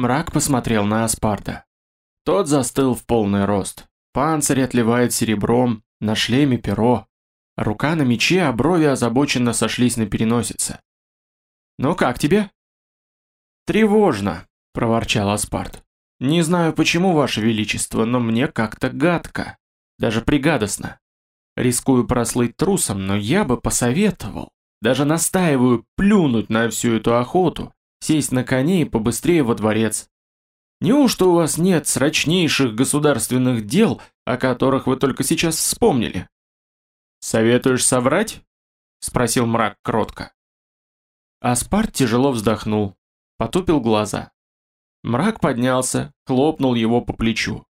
Мрак посмотрел на Аспарта. Тот застыл в полный рост. Панцирь отливает серебром, на шлеме перо. Рука на мече, а брови озабоченно сошлись на переносице. «Ну как тебе?» «Тревожно», — проворчал Аспарт. «Не знаю почему, Ваше Величество, но мне как-то гадко, даже пригадостно. Рискую прослыть трусом, но я бы посоветовал, даже настаиваю плюнуть на всю эту охоту, сесть на коне и побыстрее во дворец. Неужто у вас нет срочнейших государственных дел, о которых вы только сейчас вспомнили?» «Советуешь соврать?» — спросил мрак кротко. Аспарт тяжело вздохнул, потупил глаза. Мрак поднялся, хлопнул его по плечу.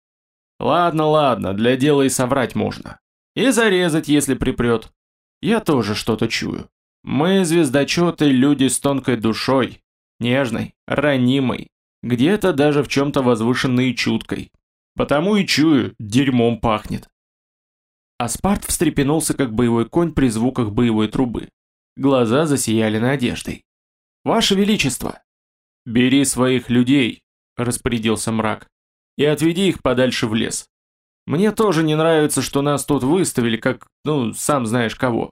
«Ладно, ладно, для дела и соврать можно. И зарезать, если припрет. Я тоже что-то чую. Мы, звездочеты, люди с тонкой душой, нежной, ранимой, где-то даже в чем-то возвышенной и чуткой. Потому и чую, дерьмом пахнет». Аспарт встрепенулся, как боевой конь при звуках боевой трубы. Глаза засияли надеждой. «Ваше Величество!» «Бери своих людей», — распорядился мрак, — «и отведи их подальше в лес. Мне тоже не нравится, что нас тут выставили, как, ну, сам знаешь кого.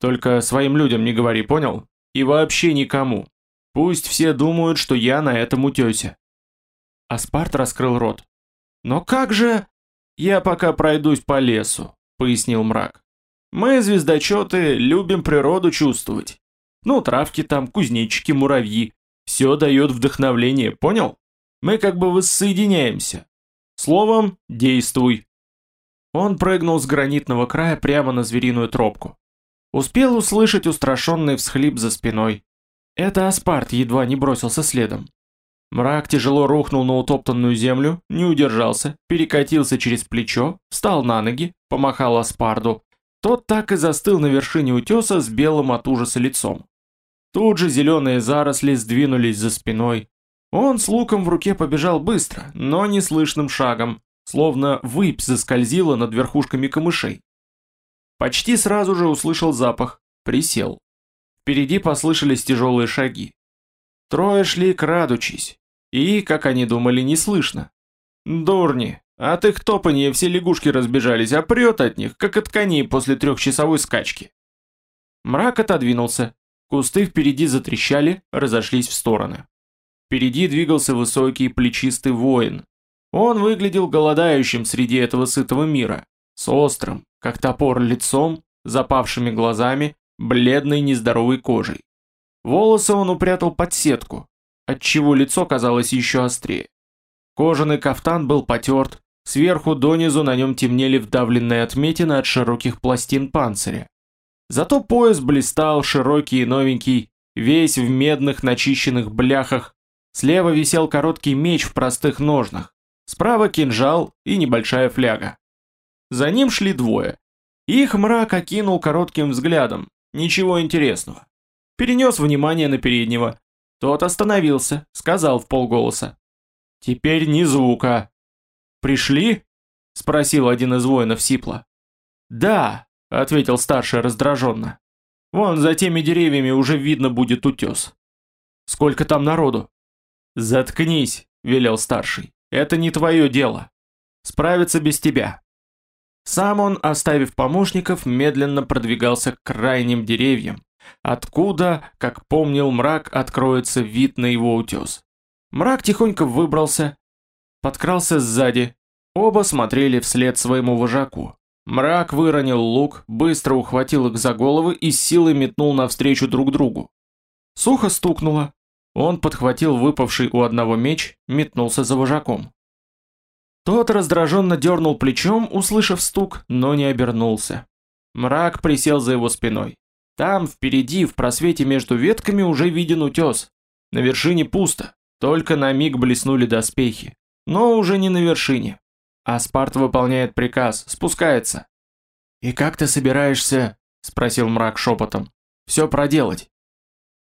Только своим людям не говори, понял? И вообще никому. Пусть все думают, что я на этом утесе». Аспарт раскрыл рот. «Но как же...» «Я пока пройдусь по лесу», — пояснил мрак. «Мы, звездочеты, любим природу чувствовать. Ну, травки там, кузнечики, муравьи. Все дает вдохновление, понял? Мы как бы воссоединяемся. Словом, действуй. Он прыгнул с гранитного края прямо на звериную тропку. Успел услышать устрашенный всхлип за спиной. Это Аспарт едва не бросился следом. Мрак тяжело рухнул на утоптанную землю, не удержался, перекатился через плечо, встал на ноги, помахал Аспарду. Тот так и застыл на вершине утеса с белым от ужаса лицом. Тут же зеленые заросли сдвинулись за спиной. Он с луком в руке побежал быстро, но неслышным шагом, словно выпь заскользила над верхушками камышей. Почти сразу же услышал запах, присел. Впереди послышались тяжелые шаги. Трое шли крадучись, и, как они думали, не слышно. Дурни, от их топанья все лягушки разбежались, а прет от них, как от коней после трехчасовой скачки. Мрак отодвинулся, Кусты впереди затрещали, разошлись в стороны. Впереди двигался высокий плечистый воин. Он выглядел голодающим среди этого сытого мира, с острым, как топор лицом, запавшими глазами, бледной нездоровой кожей. Волосы он упрятал под сетку, отчего лицо казалось еще острее. Кожаный кафтан был потерт, сверху донизу на нем темнели вдавленные отметины от широких пластин панциря. Зато пояс блистал, широкий и новенький, весь в медных начищенных бляхах. Слева висел короткий меч в простых ножнах, справа кинжал и небольшая фляга. За ним шли двое. Их мрак окинул коротким взглядом, ничего интересного. Перенес внимание на переднего. Тот остановился, сказал в полголоса. «Теперь ни звука». «Пришли?» — спросил один из воинов Сипла. «Да», ответил старший раздраженно. Вон за теми деревьями уже видно будет утес. Сколько там народу? Заткнись, велел старший. Это не твое дело. Справиться без тебя. Сам он, оставив помощников, медленно продвигался к крайним деревьям, откуда, как помнил мрак, откроется вид на его утес. Мрак тихонько выбрался, подкрался сзади, оба смотрели вслед своему вожаку. Мрак выронил лук, быстро ухватил их за головы и силой метнул навстречу друг другу. Сухо стукнуло. Он подхватил выпавший у одного меч, метнулся за вожаком. Тот раздраженно дернул плечом, услышав стук, но не обернулся. Мрак присел за его спиной. Там, впереди, в просвете между ветками уже виден утес. На вершине пусто, только на миг блеснули доспехи. Но уже не на вершине. Аспарт выполняет приказ, спускается. «И как ты собираешься?» – спросил мрак шепотом. «Все проделать».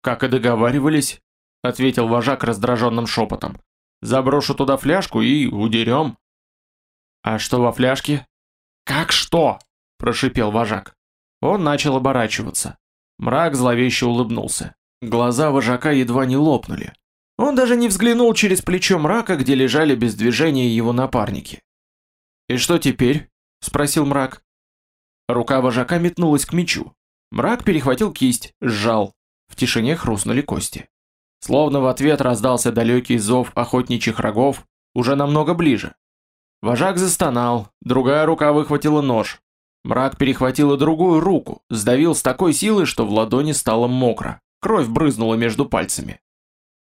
«Как и договаривались», – ответил вожак раздраженным шепотом. «Заброшу туда фляжку и удерем». «А что во фляжке?» «Как что?» – прошипел вожак. Он начал оборачиваться. Мрак зловеще улыбнулся. Глаза вожака едва не лопнули. Он даже не взглянул через плечо мрака, где лежали без движения его напарники. «И что теперь?» – спросил мрак. Рука вожака метнулась к мечу. Мрак перехватил кисть, сжал. В тишине хрустнули кости. Словно в ответ раздался далекий зов охотничьих рогов, уже намного ближе. Вожак застонал, другая рука выхватила нож. Мрак перехватил и другую руку, сдавил с такой силой, что в ладони стало мокро. Кровь брызнула между пальцами.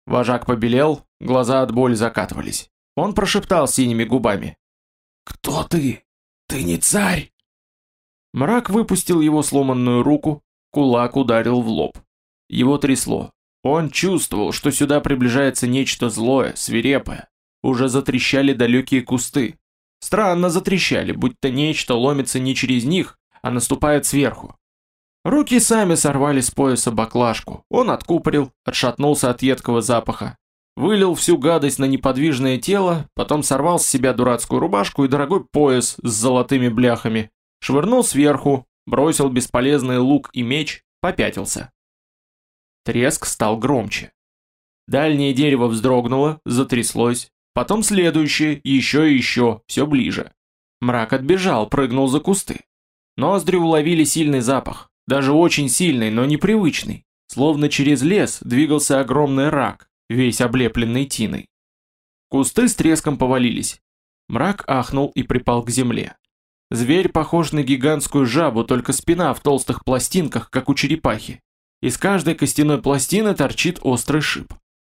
Вожак побелел, глаза от боли закатывались. Он прошептал синими губами. «Кто ты? Ты не царь!» Мрак выпустил его сломанную руку, кулак ударил в лоб. Его трясло. Он чувствовал, что сюда приближается нечто злое, свирепое. Уже затрещали далекие кусты. Странно затрещали, будто нечто ломится не через них, а наступает сверху. Руки сами сорвали с пояса баклажку. Он откупорил, отшатнулся от едкого запаха. Вылил всю гадость на неподвижное тело, потом сорвал с себя дурацкую рубашку и дорогой пояс с золотыми бляхами. Швырнул сверху, бросил бесполезный лук и меч, попятился. Треск стал громче. Дальнее дерево вздрогнуло, затряслось, потом следующее, еще и еще, все ближе. Мрак отбежал, прыгнул за кусты. Ноздри уловили сильный запах, даже очень сильный, но непривычный. Словно через лес двигался огромный рак, весь облепленный тиной. Кусты с треском повалились. Мрак ахнул и припал к земле. Зверь похож на гигантскую жабу, только спина в толстых пластинках, как у черепахи. Из каждой костяной пластины торчит острый шип.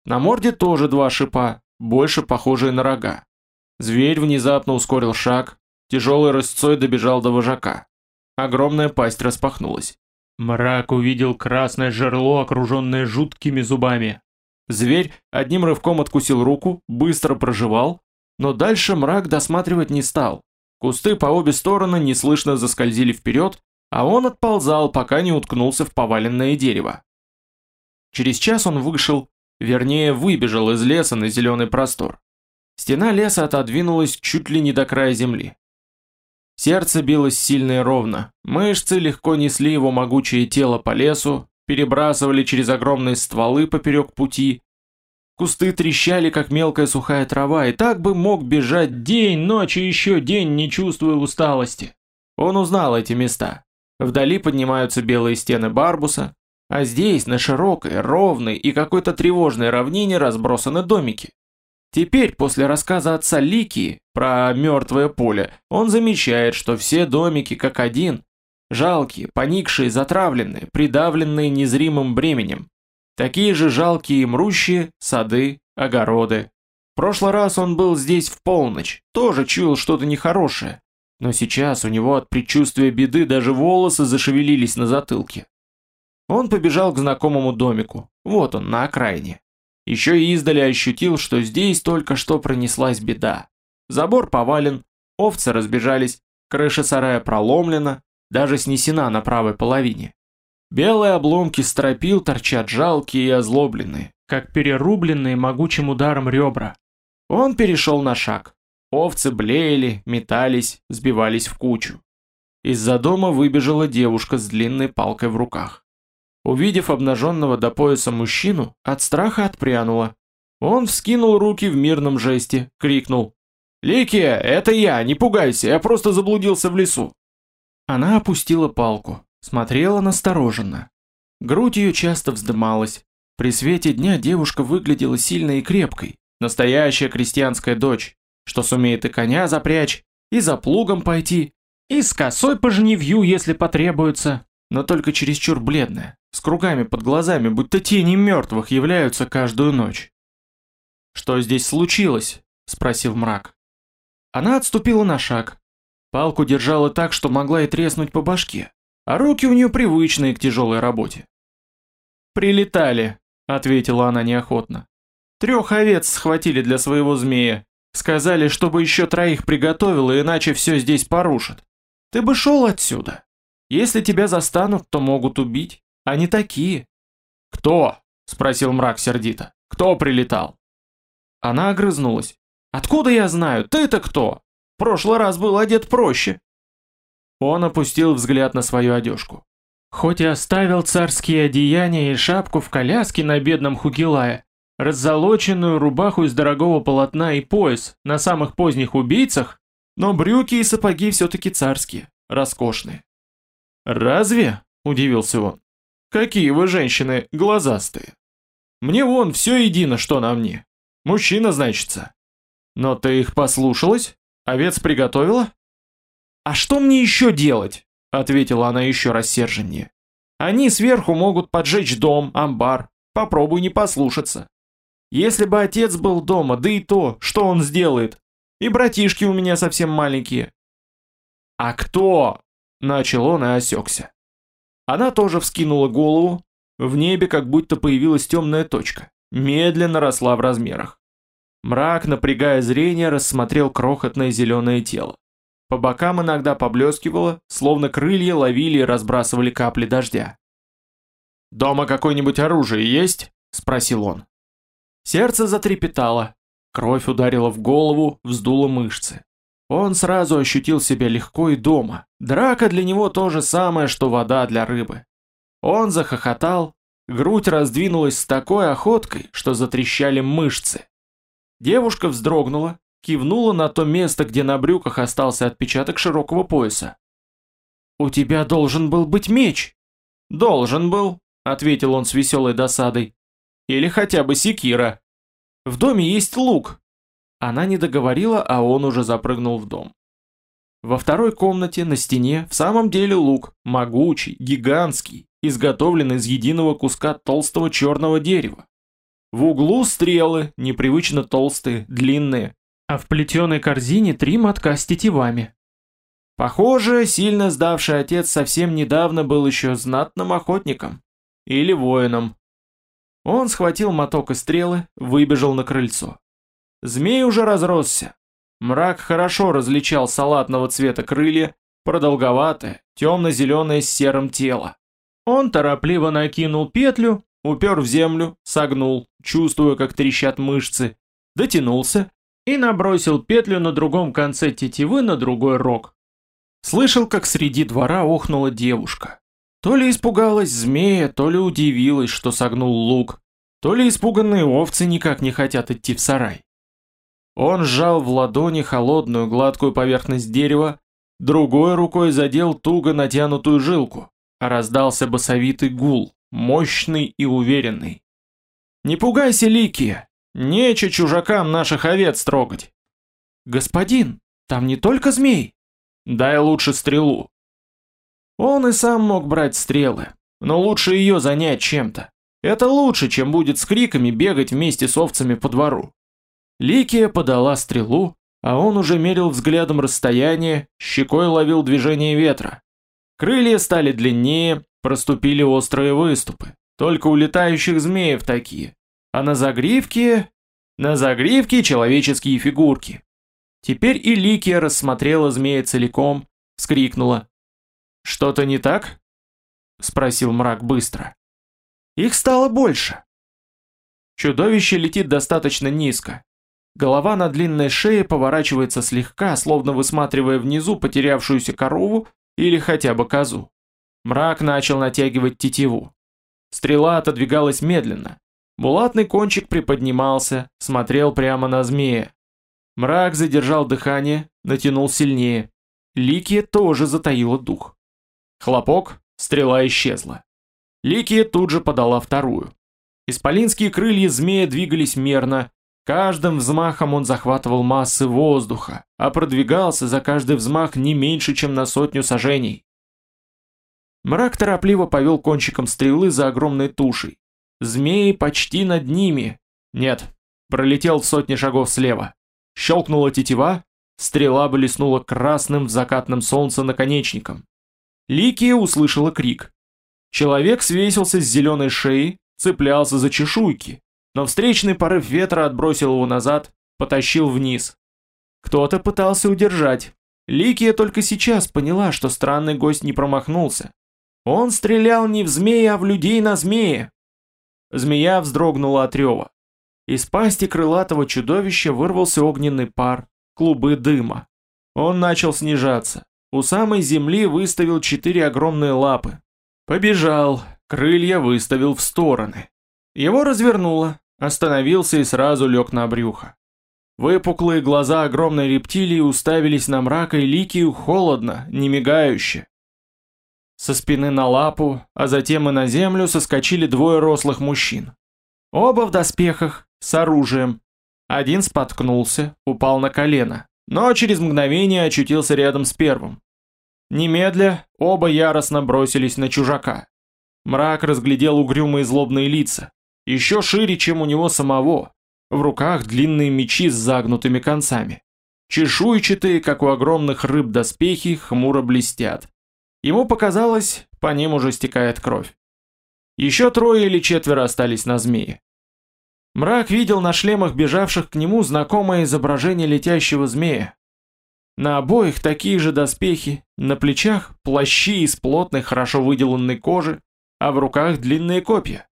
На морде тоже два шипа, больше похожие на рога. Зверь внезапно ускорил шаг, тяжелой рысцой добежал до вожака. Огромная пасть распахнулась. Мрак увидел красное жерло, окруженное жуткими зубами. Зверь одним рывком откусил руку, быстро проживал, но дальше мрак досматривать не стал. Кусты по обе стороны неслышно заскользили вперед, а он отползал, пока не уткнулся в поваленное дерево. Через час он вышел, вернее выбежал из леса на зеленый простор. Стена леса отодвинулась чуть ли не до края земли. Сердце билось сильно и ровно, мышцы легко несли его могучее тело по лесу, перебрасывали через огромные стволы поперек пути. Кусты трещали, как мелкая сухая трава, и так бы мог бежать день, ночь и еще день, не чувствуя усталости. Он узнал эти места. Вдали поднимаются белые стены Барбуса, а здесь, на широкой, ровной и какой-то тревожной равнине разбросаны домики. Теперь, после рассказа отца Лики про мертвое поле, он замечает, что все домики как один, жалкие, поникшие, затравленные, придавленные незримым бременем. Такие же жалкие и мрущие сады, огороды. В прошлый раз он был здесь в полночь, тоже чуял что-то нехорошее. Но сейчас у него от предчувствия беды даже волосы зашевелились на затылке. Он побежал к знакомому домику, вот он, на окраине. Еще и издали ощутил, что здесь только что пронеслась беда. Забор повален, овцы разбежались, крыша сарая проломлена, даже снесена на правой половине. Белые обломки стропил торчат жалкие и озлобленные, как перерубленные могучим ударом ребра. Он перешел на шаг. Овцы блеяли, метались, сбивались в кучу. Из-за дома выбежала девушка с длинной палкой в руках. Увидев обнаженного до пояса мужчину, от страха отпрянула. Он вскинул руки в мирном жесте, крикнул. «Ликия, это я, не пугайся, я просто заблудился в лесу». Она опустила палку, смотрела настороженно. Грудь ее часто вздымалась. При свете дня девушка выглядела сильной и крепкой, настоящая крестьянская дочь, что сумеет и коня запрячь, и за плугом пойти, и с косой по жневью, если потребуется, но только чересчур бледная, с кругами под глазами, будто тени мертвых являются каждую ночь. «Что здесь случилось?» – спросил мрак. Она отступила на шаг. Палку держала так, что могла и треснуть по башке, а руки у нее привычные к тяжелой работе. «Прилетали», – ответила она неохотно. «Трех овец схватили для своего змея. Сказали, чтобы еще троих приготовила, иначе все здесь порушат. Ты бы шел отсюда. Если тебя застанут, то могут убить. Они такие. Кто? Спросил мрак сердито. Кто прилетал? Она огрызнулась. Откуда я знаю? Ты-то кто? В прошлый раз был одет проще. Он опустил взгляд на свою одежку. Хоть и оставил царские одеяния и шапку в коляске на бедном Хугилае, раззолоченную рубаху из дорогого полотна и пояс на самых поздних убийцах, но брюки и сапоги все-таки царские, роскошные. «Разве?» – удивился он. «Какие вы женщины глазастые! Мне вон все едино, что на мне. Мужчина, значится. Но ты их послушалась? Овец приготовила?» «А что мне еще делать?» – ответила она еще рассерженнее. «Они сверху могут поджечь дом, амбар. Попробуй не послушаться. Если бы отец был дома, да и то, что он сделает? И братишки у меня совсем маленькие. А кто? Начал он и осекся. Она тоже вскинула голову. В небе как будто появилась темная точка. Медленно росла в размерах. Мрак, напрягая зрение, рассмотрел крохотное зеленое тело. По бокам иногда поблескивало, словно крылья ловили и разбрасывали капли дождя. «Дома какое-нибудь оружие есть?» – спросил он. Сердце затрепетало, кровь ударила в голову, вздула мышцы. Он сразу ощутил себя легко и дома. Драка для него то же самое, что вода для рыбы. Он захохотал, грудь раздвинулась с такой охоткой, что затрещали мышцы. Девушка вздрогнула, кивнула на то место, где на брюках остался отпечаток широкого пояса. «У тебя должен был быть меч!» «Должен был», — ответил он с веселой досадой. Или хотя бы секира. В доме есть лук. Она не договорила, а он уже запрыгнул в дом. Во второй комнате на стене в самом деле лук, могучий, гигантский, изготовлен из единого куска толстого черного дерева. В углу стрелы, непривычно толстые, длинные, а в плетеной корзине три мотка с тетивами. Похоже, сильно сдавший отец совсем недавно был еще знатным охотником. Или воином. Он схватил моток и стрелы, выбежал на крыльцо. Змей уже разросся. Мрак хорошо различал салатного цвета крылья, продолговатое, темно-зеленое с серым тело. Он торопливо накинул петлю, упер в землю, согнул, чувствуя, как трещат мышцы, дотянулся и набросил петлю на другом конце тетивы на другой рог. Слышал, как среди двора охнула девушка. То ли испугалась змея, то ли удивилась, что согнул лук, то ли испуганные овцы никак не хотят идти в сарай. Он сжал в ладони холодную гладкую поверхность дерева, другой рукой задел туго натянутую жилку, а раздался басовитый гул, мощный и уверенный. «Не пугайся, Ликия! Нече чужакам наших овец трогать!» «Господин, там не только змей!» «Дай лучше стрелу!» Он и сам мог брать стрелы, но лучше ее занять чем-то. Это лучше, чем будет с криками бегать вместе с овцами по двору. Ликия подала стрелу, а он уже мерил взглядом расстояние, щекой ловил движение ветра. Крылья стали длиннее, проступили острые выступы. Только у летающих змеев такие. А на загривке... На загривке человеческие фигурки. Теперь и Ликия рассмотрела змея целиком, вскрикнула. «Что-то не так?» — спросил мрак быстро. «Их стало больше». Чудовище летит достаточно низко. Голова на длинной шее поворачивается слегка, словно высматривая внизу потерявшуюся корову или хотя бы козу. Мрак начал натягивать тетиву. Стрела отодвигалась медленно. Булатный кончик приподнимался, смотрел прямо на змея. Мрак задержал дыхание, натянул сильнее. Ликия тоже затаила дух. Хлопок, стрела исчезла. Ликия тут же подала вторую. Исполинские крылья змея двигались мерно, каждым взмахом он захватывал массы воздуха, а продвигался за каждый взмах не меньше, чем на сотню сажений. Мрак торопливо повел кончиком стрелы за огромной тушей. Змеи почти над ними. Нет, пролетел в сотни шагов слева. Щелкнула тетива, стрела блеснула красным в закатном солнце наконечником. Ликия услышала крик. Человек свесился с зеленой шеи, цеплялся за чешуйки, но встречный порыв ветра отбросил его назад, потащил вниз. Кто-то пытался удержать. Ликия только сейчас поняла, что странный гость не промахнулся. Он стрелял не в змея, а в людей на змея. Змея вздрогнула от рева. Из пасти крылатого чудовища вырвался огненный пар, клубы дыма. Он начал снижаться. У самой земли выставил четыре огромные лапы. Побежал, крылья выставил в стороны. Его развернуло, остановился и сразу лег на брюхо. Выпуклые глаза огромной рептилии уставились на мрака и ликию холодно, не мигающе. Со спины на лапу, а затем и на землю соскочили двое рослых мужчин. Оба в доспехах, с оружием. Один споткнулся, упал на колено, но через мгновение очутился рядом с первым. Немедля, оба яростно бросились на чужака. Мрак разглядел угрюмые злобные лица, еще шире, чем у него самого, в руках длинные мечи с загнутыми концами. Чешуйчатые, как у огромных рыб доспехи, хмуро блестят. Ему показалось, по ним уже стекает кровь. Еще трое или четверо остались на змее. Мрак видел на шлемах бежавших к нему знакомое изображение летящего змея. На обоих такие же доспехи, на плечах плащи из плотной, хорошо выделанной кожи, а в руках длинные копья.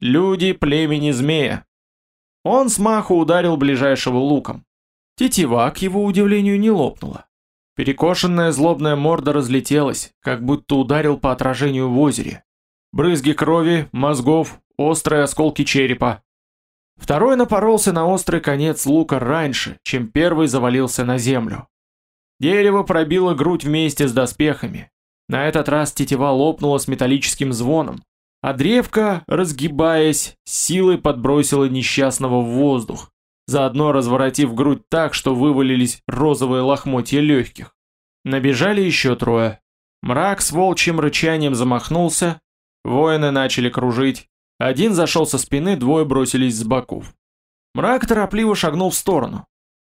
Люди племени змея. Он с маху ударил ближайшего луком. Тетива, к его удивлению, не лопнула. Перекошенная злобная морда разлетелась, как будто ударил по отражению в озере. Брызги крови, мозгов, острые осколки черепа. Второй напоролся на острый конец лука раньше, чем первый завалился на землю. Дерево пробило грудь вместе с доспехами. На этот раз тетива лопнула с металлическим звоном, а древко, разгибаясь, силой подбросило несчастного в воздух, заодно разворотив грудь так, что вывалились розовые лохмотья легких. Набежали еще трое. Мрак с волчьим рычанием замахнулся, воины начали кружить. Один зашел со спины, двое бросились с боков. Мрак торопливо шагнул в сторону.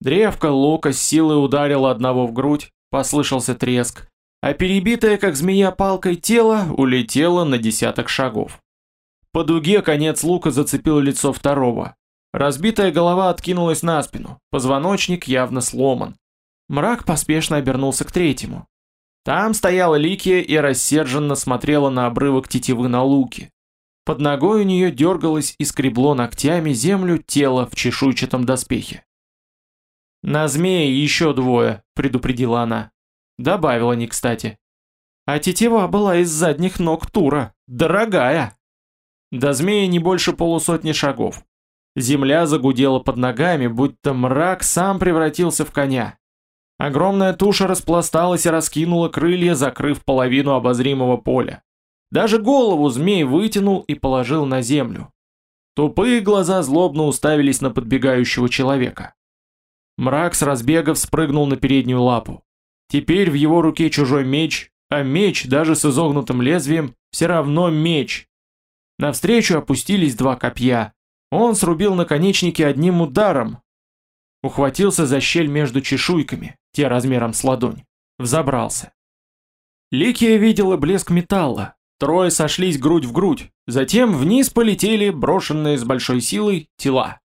Древко лука с силой ударило одного в грудь, послышался треск, а перебитое, как змея палкой, тело улетело на десяток шагов. По дуге конец лука зацепил лицо второго. Разбитая голова откинулась на спину, позвоночник явно сломан. Мрак поспешно обернулся к третьему. Там стояла Ликия и рассерженно смотрела на обрывок тетивы на луке. Под ногой у нее дергалось и скребло ногтями землю тело в чешуйчатом доспехе. «На змее еще двое», — предупредила она. Добавила не кстати. А тетива была из задних ног Тура. Дорогая. До змея не больше полусотни шагов. Земля загудела под ногами, будто мрак сам превратился в коня. Огромная туша распласталась и раскинула крылья, закрыв половину обозримого поля. Даже голову змей вытянул и положил на землю. Тупые глаза злобно уставились на подбегающего человека. Мрак с разбега спрыгнул на переднюю лапу. Теперь в его руке чужой меч, а меч, даже с изогнутым лезвием, все равно меч. Навстречу опустились два копья. Он срубил наконечники одним ударом. Ухватился за щель между чешуйками, те размером с ладонь. Взобрался. Ликия видела блеск металла. Трое сошлись грудь в грудь. Затем вниз полетели, брошенные с большой силой, тела.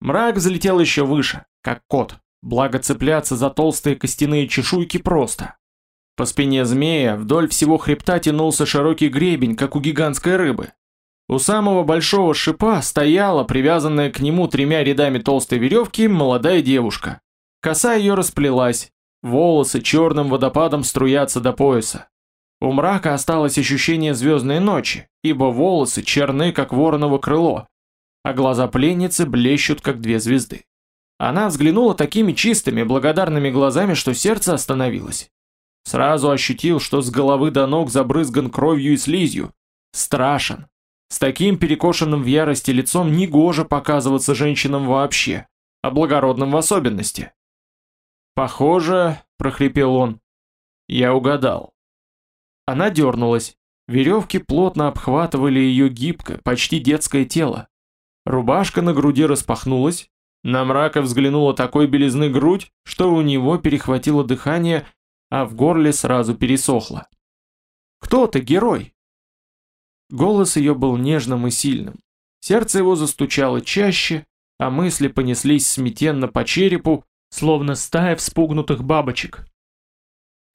Мрак взлетел еще выше, как кот. Благо цепляться за толстые костяные чешуйки просто. По спине змея вдоль всего хребта тянулся широкий гребень, как у гигантской рыбы. У самого большого шипа стояла, привязанная к нему тремя рядами толстой веревки, молодая девушка. Коса ее расплелась, волосы черным водопадом струятся до пояса. У мрака осталось ощущение звездной ночи, ибо волосы черны, как вороново крыло, а глаза пленницы блещут, как две звезды. Она взглянула такими чистыми, благодарными глазами, что сердце остановилось. Сразу ощутил, что с головы до ног забрызган кровью и слизью. Страшен. С таким перекошенным в ярости лицом негоже показываться женщинам вообще, а благородным в особенности. «Похоже», — прохрипел он, — «я угадал». Она дернулась. Веревки плотно обхватывали ее гибкое, почти детское тело. Рубашка на груди распахнулась, на мрака взглянула такой белизны грудь, что у него перехватило дыхание, а в горле сразу пересохло. «Кто ты, герой?» Голос ее был нежным и сильным. Сердце его застучало чаще, а мысли понеслись сметенно по черепу, словно стая вспугнутых бабочек.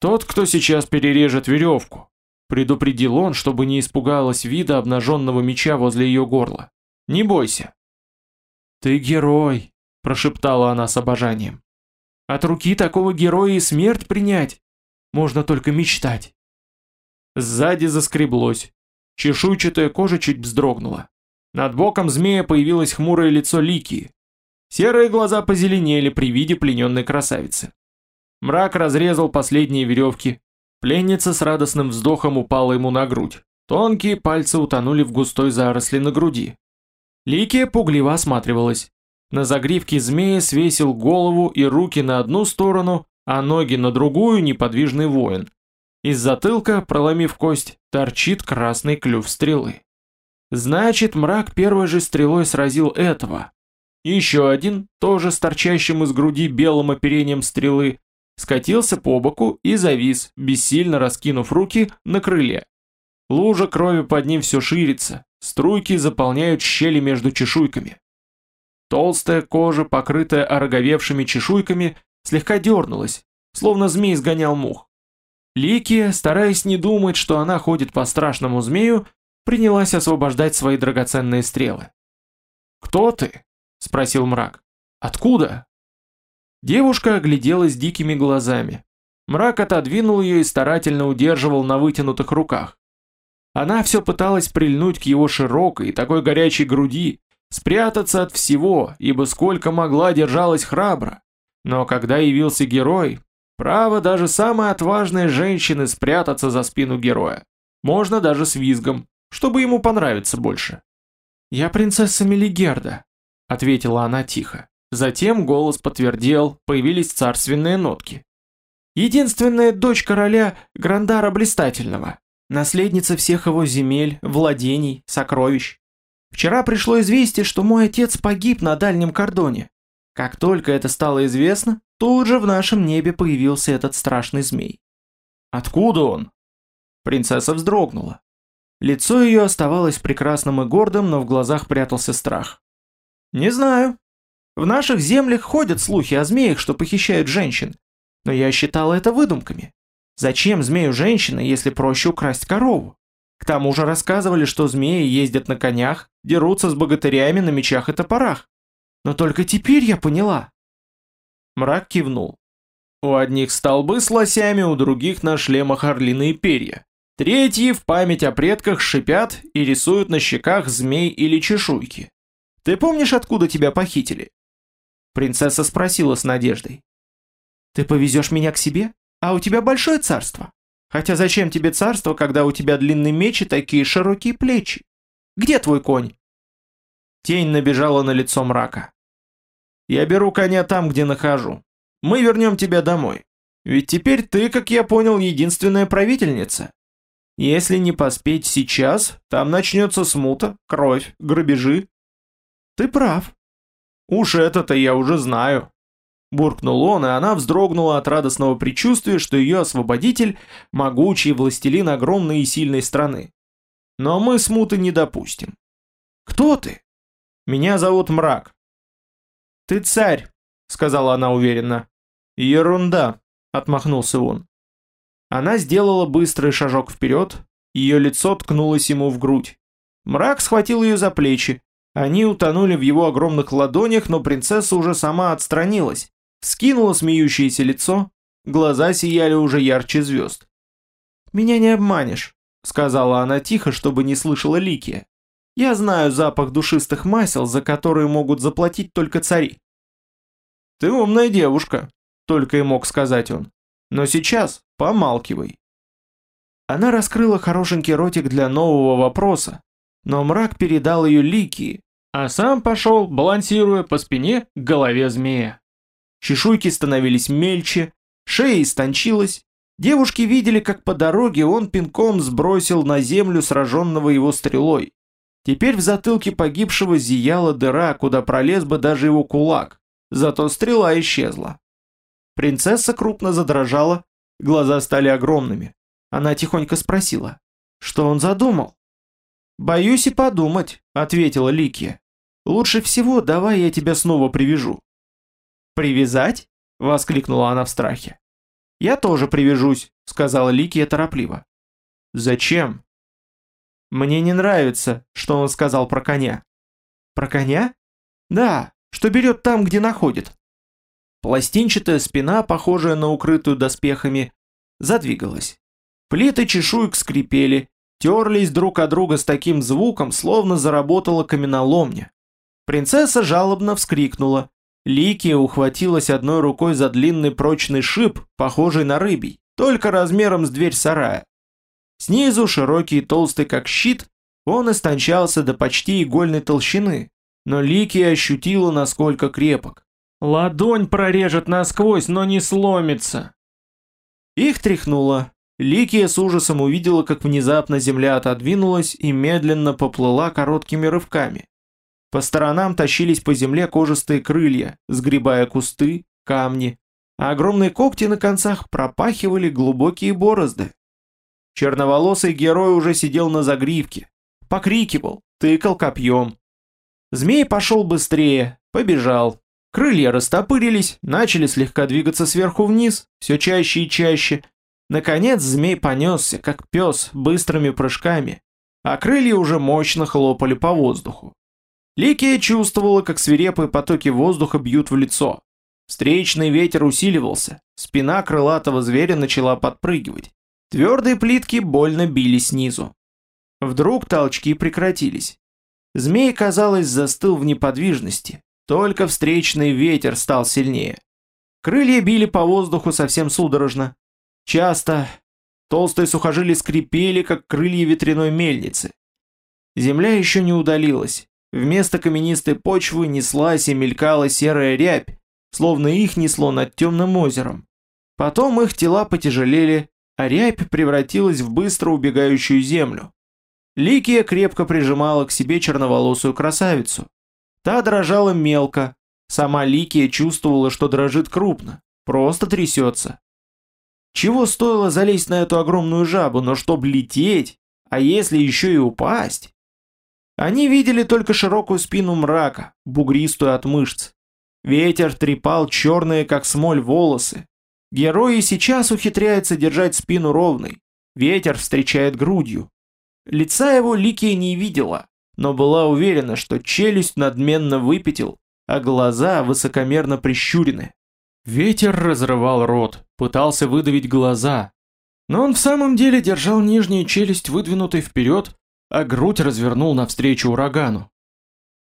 «Тот, кто сейчас перережет веревку», — предупредил он, чтобы не испугалась вида обнаженного меча возле ее горла. «Не бойся». «Ты герой», прошептала она с обожанием. От руки такого героя и смерть принять. Можно только мечтать. Сзади заскреблось. Чешуйчатая кожа чуть вздрогнула. Над боком змея появилось хмурое лицо Лики. Серые глаза позеленели при виде плененной красавицы. Мрак разрезал последние веревки. Пленница с радостным вздохом упала ему на грудь. Тонкие пальцы утонули в густой заросли на груди. Ликия пугливо осматривалась. На загривке змея свесил голову и руки на одну сторону, а ноги на другую неподвижный воин. Из затылка, проломив кость, торчит красный клюв стрелы. Значит, мрак первой же стрелой сразил этого. Еще один, тоже с торчащим из груди белым оперением стрелы, скатился по боку и завис, бессильно раскинув руки на крыле. Лужа крови под ним все ширится, струйки заполняют щели между чешуйками. Толстая кожа, покрытая ороговевшими чешуйками, слегка дернулась, словно змей сгонял мух. Ликия, стараясь не думать, что она ходит по страшному змею, принялась освобождать свои драгоценные стрелы. «Кто ты?» — спросил мрак. «Откуда?» Девушка огляделась дикими глазами. Мрак отодвинул ее и старательно удерживал на вытянутых руках. Она все пыталась прильнуть к его широкой, такой горячей груди, спрятаться от всего, ибо сколько могла держалась храбро. Но когда явился герой, право даже самой отважной женщины спрятаться за спину героя. Можно даже с визгом, чтобы ему понравиться больше. «Я принцесса Мелигерда», — ответила она тихо. Затем голос подтвердил, появились царственные нотки. Единственная дочь короля Грандара Блистательного, наследница всех его земель, владений, сокровищ. Вчера пришло известие, что мой отец погиб на дальнем кордоне. Как только это стало известно, тут же в нашем небе появился этот страшный змей. Откуда он? Принцесса вздрогнула. Лицо ее оставалось прекрасным и гордым, но в глазах прятался страх. «Не знаю», в наших землях ходят слухи о змеях, что похищают женщин. Но я считала это выдумками. Зачем змею женщина, если проще украсть корову? К тому же рассказывали, что змеи ездят на конях, дерутся с богатырями на мечах и топорах. Но только теперь я поняла. Мрак кивнул. У одних столбы с лосями, у других на шлемах орлиные перья. Третьи в память о предках шипят и рисуют на щеках змей или чешуйки. Ты помнишь, откуда тебя похитили? Принцесса спросила с надеждой. «Ты повезешь меня к себе? А у тебя большое царство? Хотя зачем тебе царство, когда у тебя длинный меч и такие широкие плечи? Где твой конь?» Тень набежала на лицо мрака. «Я беру коня там, где нахожу. Мы вернем тебя домой. Ведь теперь ты, как я понял, единственная правительница. Если не поспеть сейчас, там начнется смута, кровь, грабежи». «Ты прав», «Уж это-то я уже знаю!» Буркнул он, и она вздрогнула от радостного предчувствия, что ее освободитель – могучий властелин огромной и сильной страны. Но мы смуты не допустим. «Кто ты?» «Меня зовут Мрак». «Ты царь», – сказала она уверенно. «Ерунда», – отмахнулся он. Она сделала быстрый шажок вперед, ее лицо ткнулось ему в грудь. Мрак схватил ее за плечи, они утонули в его огромных ладонях, но принцесса уже сама отстранилась, скинула смеющееся лицо, глаза сияли уже ярче звезд. «Меня не обманешь», — сказала она тихо, чтобы не слышала Ликия. «Я знаю запах душистых масел, за которые могут заплатить только цари». «Ты умная девушка», — только и мог сказать он. «Но сейчас помалкивай». Она раскрыла хорошенький ротик для нового вопроса, но мрак передал ее Ликии, а сам пошел, балансируя по спине к голове змея. Чешуйки становились мельче, шея истончилась. Девушки видели, как по дороге он пинком сбросил на землю сраженного его стрелой. Теперь в затылке погибшего зияла дыра, куда пролез бы даже его кулак, зато стрела исчезла. Принцесса крупно задрожала, глаза стали огромными. Она тихонько спросила, что он задумал. «Боюсь и подумать», — ответила Ликия. Лучше всего давай я тебя снова привяжу». «Привязать?» — воскликнула она в страхе. «Я тоже привяжусь», — сказала Ликия торопливо. «Зачем?» «Мне не нравится, что он сказал про коня». «Про коня?» «Да, что берет там, где находит». Пластинчатая спина, похожая на укрытую доспехами, задвигалась. Плиты чешуек скрипели, терлись друг о друга с таким звуком, словно заработала каменоломня. Принцесса жалобно вскрикнула. Ликия ухватилась одной рукой за длинный прочный шип, похожий на рыбий, только размером с дверь сарая. Снизу, широкий и толстый как щит, он истончался до почти игольной толщины, но Ликия ощутила, насколько крепок. Ладонь прорежет насквозь, но не сломится. Их тряхнуло. Ликия с ужасом увидела, как внезапно земля отодвинулась и медленно поплыла короткими рывками. По сторонам тащились по земле кожистые крылья, сгребая кусты, камни, а огромные когти на концах пропахивали глубокие борозды. Черноволосый герой уже сидел на загривке, покрикивал, тыкал копьем. Змей пошел быстрее, побежал. Крылья растопырились, начали слегка двигаться сверху вниз, все чаще и чаще. Наконец змей понесся, как пес, быстрыми прыжками, а крылья уже мощно хлопали по воздуху. Ликия чувствовала, как свирепые потоки воздуха бьют в лицо. Встречный ветер усиливался, спина крылатого зверя начала подпрыгивать. Твердые плитки больно били снизу. Вдруг толчки прекратились. Змей, казалось, застыл в неподвижности, только встречный ветер стал сильнее. Крылья били по воздуху совсем судорожно. Часто толстые сухожилия скрипели, как крылья ветряной мельницы. Земля еще не удалилась. Вместо каменистой почвы неслась и мелькала серая рябь, словно их несло над темным озером. Потом их тела потяжелели, а рябь превратилась в быстро убегающую землю. Ликия крепко прижимала к себе черноволосую красавицу. Та дрожала мелко, сама Ликия чувствовала, что дрожит крупно, просто трясется. Чего стоило залезть на эту огромную жабу, но чтоб лететь, а если еще и упасть? Они видели только широкую спину мрака, бугристую от мышц. Ветер трепал черные, как смоль, волосы. Герой и сейчас ухитряется держать спину ровной. Ветер встречает грудью. Лица его Ликия не видела, но была уверена, что челюсть надменно выпятил, а глаза высокомерно прищурены. Ветер разрывал рот, пытался выдавить глаза, но он в самом деле держал нижнюю челюсть выдвинутой вперед, а грудь развернул навстречу урагану.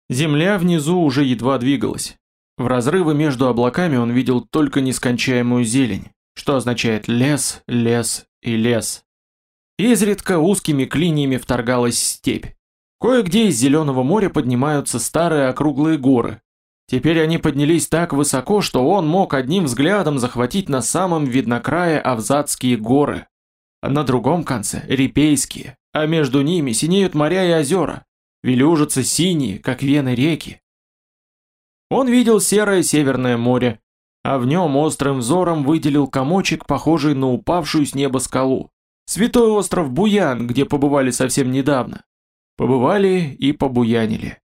Земля внизу уже едва двигалась. В разрывы между облаками он видел только нескончаемую зелень, что означает лес, лес и лес. Изредка узкими клиньями вторгалась степь. Кое-где из зеленого моря поднимаются старые округлые горы. Теперь они поднялись так высоко, что он мог одним взглядом захватить на самом виднокрае Авзатские горы. А на другом конце – Репейские, а между ними синеют моря и озера, велюжатся синие, как вены реки. Он видел серое Северное море, а в нем острым взором выделил комочек, похожий на упавшую с неба скалу. Святой остров Буян, где побывали совсем недавно. Побывали и побуянили.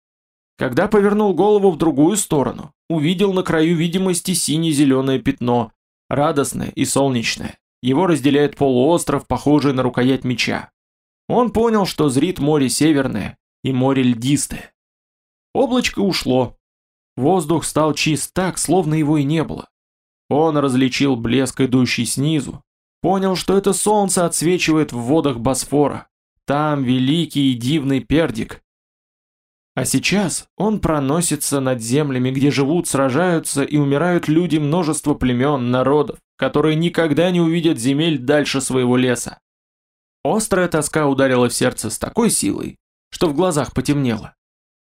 Когда повернул голову в другую сторону, увидел на краю видимости сине-зеленое пятно, радостное и солнечное. Его разделяет полуостров, похожий на рукоять меча. Он понял, что зрит море северное и море льдистое. Облачко ушло, Воздух стал чист так, словно его и не было. Он различил блеск, идущий снизу, понял, что это солнце отсвечивает в водах Босфора. Там великий и дивный пердик. А сейчас он проносится над землями, где живут, сражаются и умирают люди множества племен, народов, которые никогда не увидят земель дальше своего леса. Острая тоска ударила в сердце с такой силой, что в глазах потемнело.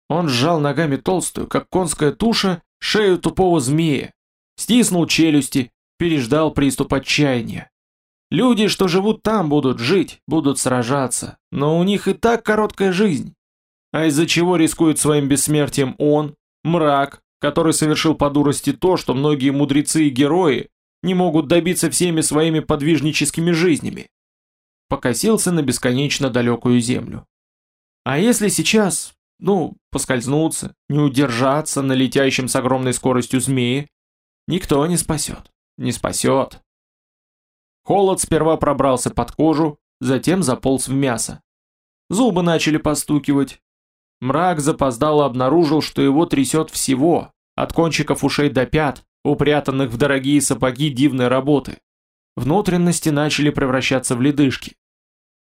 Он сжал ногами толстую, как конская туша, шею тупого змея, стиснул челюсти, переждал приступ отчаяния. Люди, что живут там, будут жить, будут сражаться, но у них и так короткая жизнь. А из-за чего рискует своим бессмертием он, мрак, который совершил по дурости то, что многие мудрецы и герои не могут добиться всеми своими подвижническими жизнями. Покосился на бесконечно далекую землю. А если сейчас, ну, поскользнуться, не удержаться на летящем с огромной скоростью змеи. Никто не спасет. Не спасет. Холод сперва пробрался под кожу, затем заполз в мясо. Зубы начали постукивать. Мрак запоздало обнаружил, что его трясет всего, от кончиков ушей до пят, упрятанных в дорогие сапоги дивной работы. Внутренности начали превращаться в ледышки.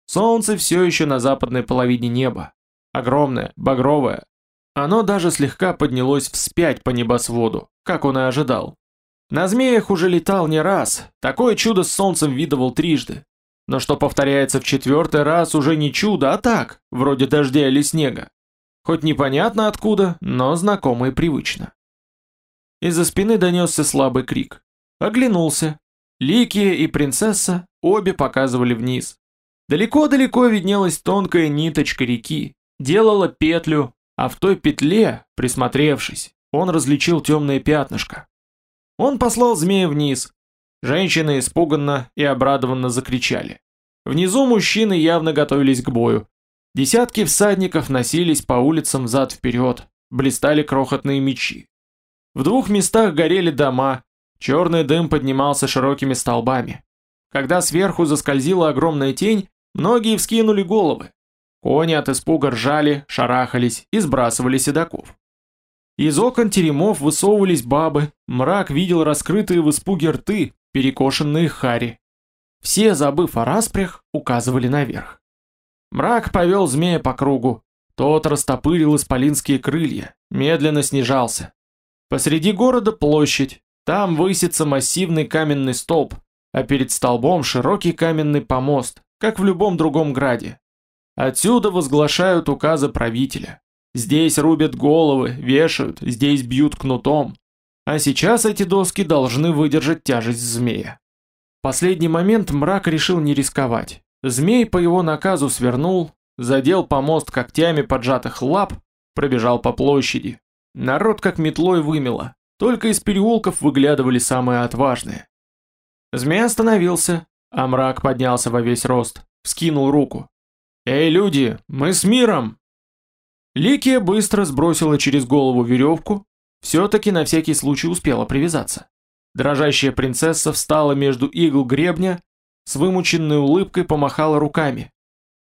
Солнце все еще на западной половине неба. Огромное, багровое. Оно даже слегка поднялось вспять по небосводу, как он и ожидал. На змеях уже летал не раз, такое чудо с солнцем видывал трижды. Но что повторяется в четвертый раз уже не чудо, а так, вроде дождя или снега. Хоть непонятно откуда, но знакомо и привычно. Из-за спины донесся слабый крик. Оглянулся. Ликия и принцесса обе показывали вниз. Далеко-далеко виднелась тонкая ниточка реки, делала петлю, а в той петле, присмотревшись, он различил темное пятнышко. Он послал змея вниз. Женщины испуганно и обрадованно закричали. Внизу мужчины явно готовились к бою. Десятки всадников носились по улицам зад-вперед, блистали крохотные мечи. В двух местах горели дома, черный дым поднимался широкими столбами. Когда сверху заскользила огромная тень, многие вскинули головы. Кони от испуга ржали, шарахались и сбрасывали седаков. Из окон теремов высовывались бабы, мрак видел раскрытые в испуге рты, перекошенные хари. Все, забыв о распрях, указывали наверх. Мрак повел змея по кругу. Тот растопырил исполинские крылья, медленно снижался. Посреди города площадь, там высится массивный каменный столб, а перед столбом широкий каменный помост, как в любом другом граде. Отсюда возглашают указы правителя. Здесь рубят головы, вешают, здесь бьют кнутом. А сейчас эти доски должны выдержать тяжесть змея. В последний момент мрак решил не рисковать. Змей по его наказу свернул, задел помост когтями поджатых лап, пробежал по площади. Народ как метлой вымело, только из переулков выглядывали самые отважные. Змей остановился, а мрак поднялся во весь рост, вскинул руку. «Эй, люди, мы с миром!» Ликия быстро сбросила через голову веревку, все-таки на всякий случай успела привязаться. Дрожащая принцесса встала между игл гребня, с вымученной улыбкой помахала руками.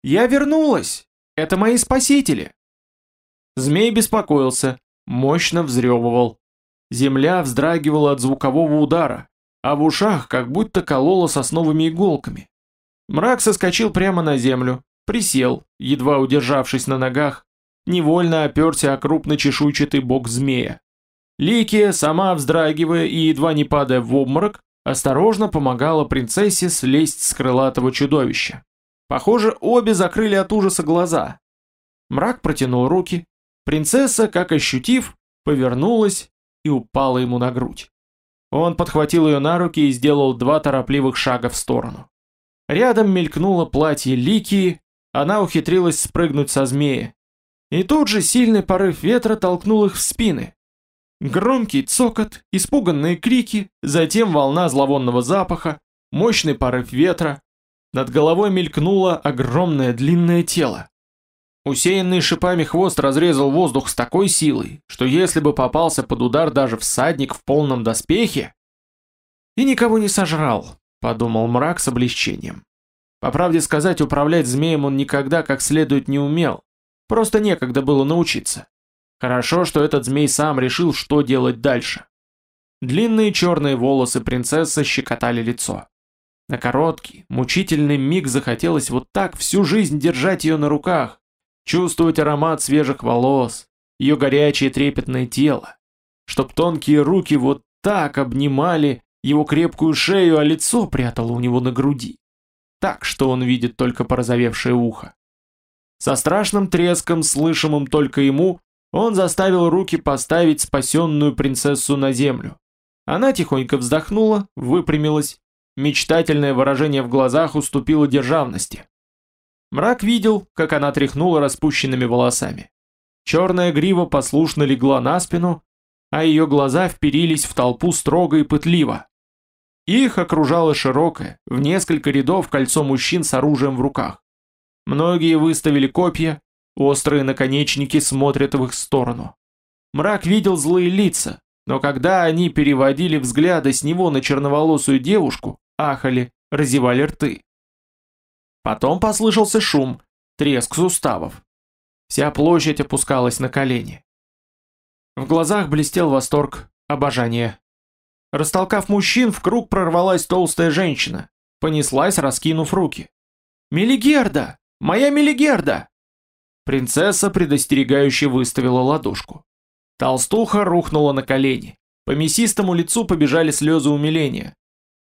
«Я вернулась! Это мои спасители!» Змей беспокоился, мощно взрёвывал. Земля вздрагивала от звукового удара, а в ушах как будто колола сосновыми иголками. Мрак соскочил прямо на землю, присел, едва удержавшись на ногах, невольно оперся о крупно-чешуйчатый бок змея. Ликия, сама вздрагивая и едва не падая в обморок, осторожно помогала принцессе слезть с крылатого чудовища. Похоже, обе закрыли от ужаса глаза. Мрак протянул руки. Принцесса, как ощутив, повернулась и упала ему на грудь. Он подхватил ее на руки и сделал два торопливых шага в сторону. Рядом мелькнуло платье Ликии, она ухитрилась спрыгнуть со змея. И тут же сильный порыв ветра толкнул их в спины. Громкий цокот, испуганные крики, затем волна зловонного запаха, мощный порыв ветра. Над головой мелькнуло огромное длинное тело. Усеянный шипами хвост разрезал воздух с такой силой, что если бы попался под удар даже всадник в полном доспехе... И никого не сожрал, подумал мрак с облегчением. По правде сказать, управлять змеем он никогда как следует не умел, просто некогда было научиться. Хорошо, что этот змей сам решил, что делать дальше. Длинные черные волосы принцессы щекотали лицо. На короткий, мучительный миг захотелось вот так всю жизнь держать ее на руках, чувствовать аромат свежих волос, ее горячее трепетное тело, чтоб тонкие руки вот так обнимали его крепкую шею, а лицо прятало у него на груди. Так, что он видит только порозовевшее ухо. Со страшным треском, слышимым только ему, он заставил руки поставить спасенную принцессу на землю. Она тихонько вздохнула, выпрямилась, мечтательное выражение в глазах уступило державности. Мрак видел, как она тряхнула распущенными волосами. Черная грива послушно легла на спину, а ее глаза вперились в толпу строго и пытливо. Их окружало широкое, в несколько рядов кольцо мужчин с оружием в руках. Многие выставили копья, Острые наконечники смотрят в их сторону. Мрак видел злые лица, но когда они переводили взгляды с него на черноволосую девушку, ахали, разевали рты. Потом послышался шум, треск суставов. Вся площадь опускалась на колени. В глазах блестел восторг, обожание. Растолкав мужчин, в круг прорвалась толстая женщина, понеслась, раскинув руки. «Мелигерда! Моя Мелигерда!» Принцесса предостерегающе выставила ладошку. Толстуха рухнула на колени. По мясистому лицу побежали слезы умиления.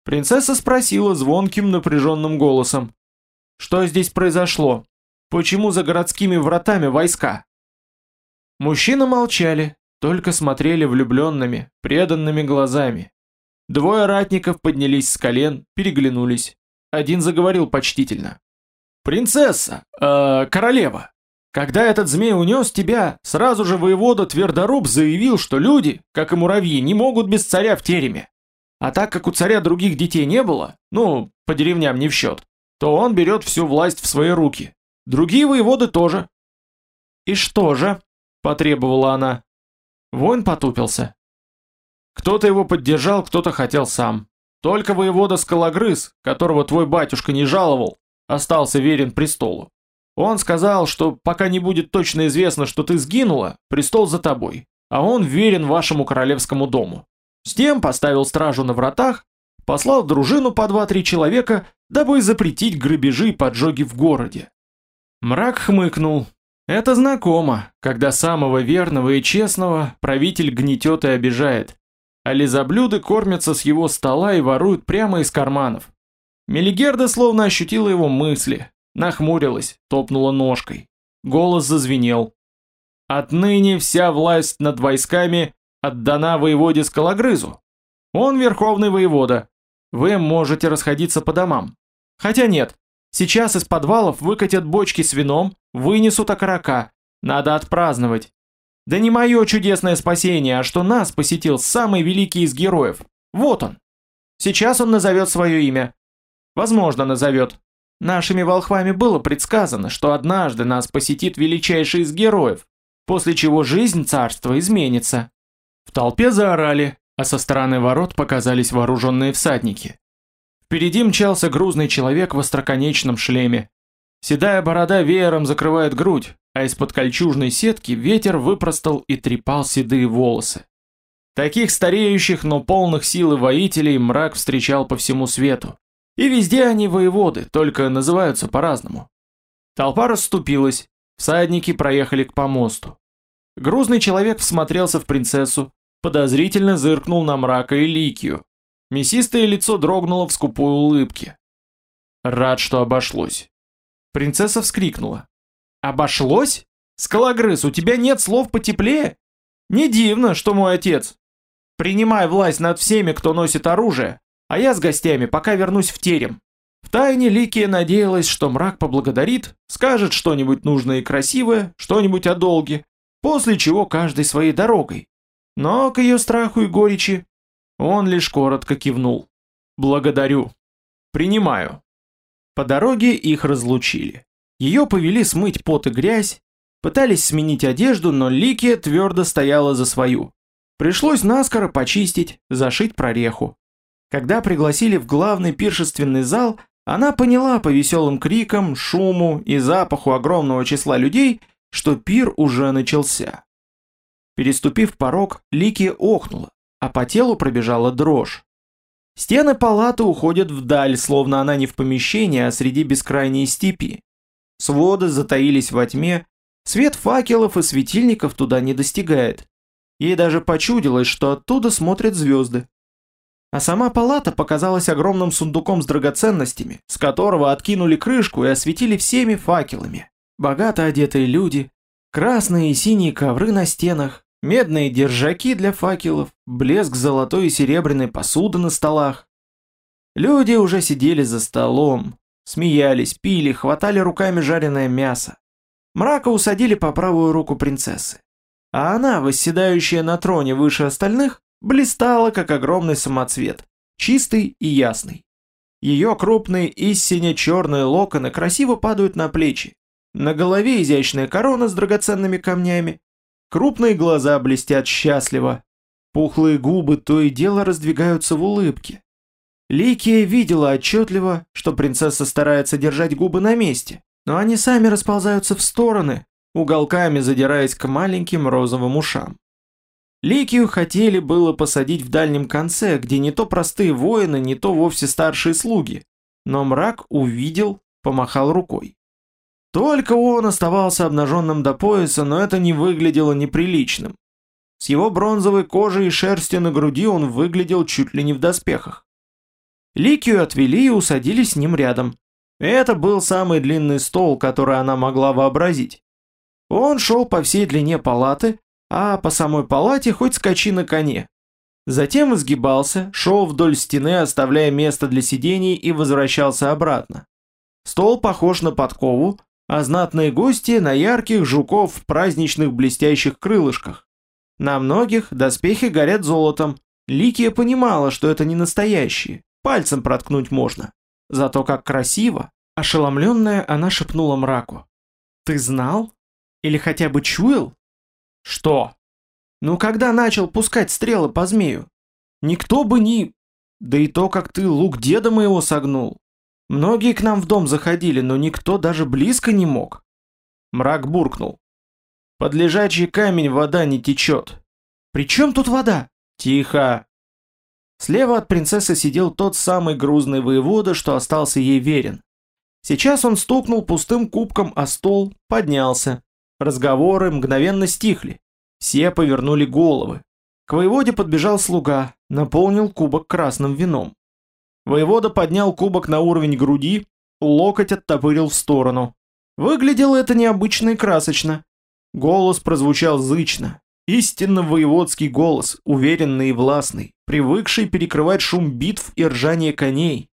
Принцесса спросила звонким напряженным голосом. «Что здесь произошло? Почему за городскими вратами войска?» Мужчины молчали, только смотрели влюбленными, преданными глазами. Двое ратников поднялись с колен, переглянулись. Один заговорил почтительно. «Принцесса, э, королева, когда этот змей унес тебя, сразу же воевода Твердоруб заявил, что люди, как и муравьи, не могут без царя в тереме. А так как у царя других детей не было, ну, по деревням не в счет, то он берет всю власть в свои руки. Другие воеводы тоже. «И что же?» – потребовала она. Воин потупился. Кто-то его поддержал, кто-то хотел сам. Только воевода Скалогрыз, которого твой батюшка не жаловал, остался верен престолу. Он сказал, что пока не будет точно известно, что ты сгинула, престол за тобой, а он верен вашему королевскому дому. С тем поставил стражу на вратах, послал дружину по два-три человека, дабы запретить грабежи и поджоги в городе. Мрак хмыкнул. Это знакомо, когда самого верного и честного правитель гнетет и обижает, а лизоблюды кормятся с его стола и воруют прямо из карманов. Мелигерда словно ощутила его мысли, нахмурилась, топнула ножкой. Голос зазвенел. «Отныне вся власть над войсками отдана воеводе Скалогрызу. Он верховный воевода. Вы можете расходиться по домам. Хотя нет, сейчас из подвалов выкатят бочки с вином, вынесут окорока. Надо отпраздновать. Да не мое чудесное спасение, а что нас посетил самый великий из героев. Вот он. Сейчас он назовет свое имя. Возможно, назовет. Нашими волхвами было предсказано, что однажды нас посетит величайший из героев, после чего жизнь царства изменится. В толпе заорали, а со стороны ворот показались вооруженные всадники. Впереди мчался грузный человек в остроконечном шлеме. Седая борода веером закрывает грудь, а из-под кольчужной сетки ветер выпростал и трепал седые волосы. Таких стареющих, но полных сил и воителей мрак встречал по всему свету. И везде они воеводы, только называются по-разному. Толпа расступилась, всадники проехали к помосту. Грузный человек всмотрелся в принцессу, подозрительно зыркнул на мрака и ликию. Мясистое лицо дрогнуло в скупой улыбке. Рад, что обошлось. Принцесса вскрикнула. «Обошлось? Скалогрыз, у тебя нет слов потеплее? Не дивно, что мой отец. Принимай власть над всеми, кто носит оружие, а я с гостями пока вернусь в терем». Втайне Ликия надеялась, что мрак поблагодарит, скажет что-нибудь нужное и красивое, что-нибудь о долге, после чего каждый своей дорогой, но к ее страху и горечи он лишь коротко кивнул. «Благодарю. Принимаю». По дороге их разлучили. Ее повели смыть пот и грязь, пытались сменить одежду, но Ликия твердо стояла за свою. Пришлось наскоро почистить, зашить прореху. Когда пригласили в главный пиршественный зал, она поняла по веселым крикам, шуму и запаху огромного числа людей, что пир уже начался. Переступив порог, Лики охнула, а по телу пробежала дрожь. Стены палаты уходят вдаль, словно она не в помещении, а среди бескрайней степи. Своды затаились во тьме, свет факелов и светильников туда не достигает. Ей даже почудилось, что оттуда смотрят звезды. А сама палата показалась огромным сундуком с драгоценностями, с которого откинули крышку и осветили всеми факелами. Богато одетые люди, красные и синие ковры на стенах, медные держаки для факелов, блеск золотой и серебряной посуды на столах. Люди уже сидели за столом, смеялись, пили, хватали руками жареное мясо. Мрака усадили по правую руку принцессы. А она, восседающая на троне выше остальных, блистала, как огромный самоцвет, чистый и ясный. Ее крупные истинно черные локоны красиво падают на плечи. На голове изящная корона с драгоценными камнями, Крупные глаза блестят счастливо. Пухлые губы то и дело раздвигаются в улыбке. Ликия видела отчетливо, что принцесса старается держать губы на месте, но они сами расползаются в стороны, уголками задираясь к маленьким розовым ушам. Ликию хотели было посадить в дальнем конце, где не то простые воины, не то вовсе старшие слуги, но мрак увидел, помахал рукой. Только он оставался обнаженным до пояса, но это не выглядело неприличным. С его бронзовой кожей и шерстью на груди он выглядел чуть ли не в доспехах. Ликию отвели и усадили с ним рядом. Это был самый длинный стол, который она могла вообразить. Он шел по всей длине палаты, а по самой палате хоть скачи на коне. Затем изгибался, шел вдоль стены, оставляя место для сидений и возвращался обратно. Стол похож на подкову, а знатные гости на ярких жуков в праздничных блестящих крылышках. На многих доспехи горят золотом. Ликия понимала, что это не настоящие, пальцем проткнуть можно. Зато как красиво. Ошеломленная, она шепнула мраку. «Ты знал? Или хотя бы чуял?» «Что?» «Ну, когда начал пускать стрелы по змею? Никто бы не... Да и то, как ты лук деда моего согнул. Многие к нам в дом заходили, но никто даже близко не мог». Мрак буркнул. «Под лежачий камень вода не течет». «При чем тут вода?» «Тихо!» Слева от принцессы сидел тот самый грузный воевода, что остался ей верен. Сейчас он стукнул пустым кубком о стол, поднялся. Разговоры мгновенно стихли. Все повернули головы. К воеводе подбежал слуга, наполнил кубок красным вином. Воевода поднял кубок на уровень груди, локоть оттопырил в сторону. Выглядело это необычно и красочно. Голос прозвучал зычно, Истинно воеводский голос, уверенный и властный, привыкший перекрывать шум битв и ржание коней.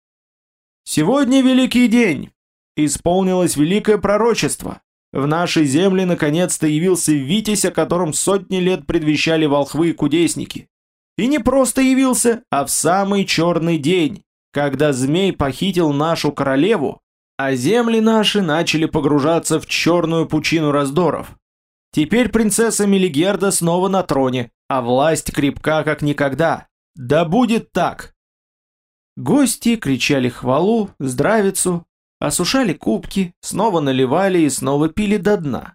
«Сегодня великий день! Исполнилось великое пророчество. В нашей земле наконец-то явился Витязь, о котором сотни лет предвещали волхвы и кудесники. И не просто явился, а в самый черный день, когда змей похитил нашу королеву, а земли наши начали погружаться в черную пучину раздоров. Теперь принцесса Мелигерда снова на троне, а власть крепка как никогда. Да будет так!» Гости кричали хвалу, здравицу, осушали кубки, снова наливали и снова пили до дна.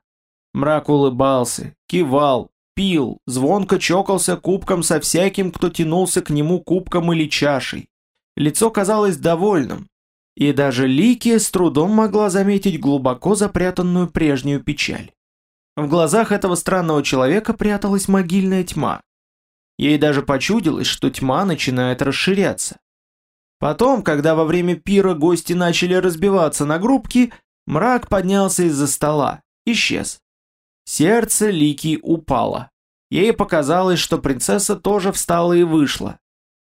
Мрак улыбался, кивал, пил, звонко чокался кубком со всяким, кто тянулся к нему кубком или чашей. Лицо казалось довольным, и даже Ликия с трудом могла заметить глубоко запрятанную прежнюю печаль. В глазах этого странного человека пряталась могильная тьма. Ей даже почудилось, что тьма начинает расширяться. Потом, когда во время пира гости начали разбиваться на группки, мрак поднялся из-за стола, исчез. Сердце Лики упало. Ей показалось, что принцесса тоже встала и вышла.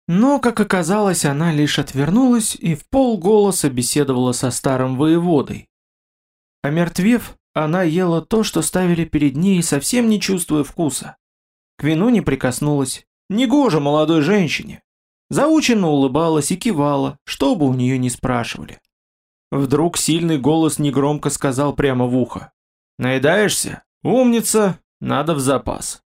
Но, как оказалось, она лишь отвернулась и в полголоса беседовала со старым воеводой. Омертвев, она ела то, что ставили перед ней, совсем не чувствуя вкуса. К вину не прикоснулась. Негоже молодой женщине. Заученно улыбалась и кивала, что бы у нее ни спрашивали. Вдруг сильный голос негромко сказал прямо в ухо. «Наедаешься? Умница! Надо в запас!»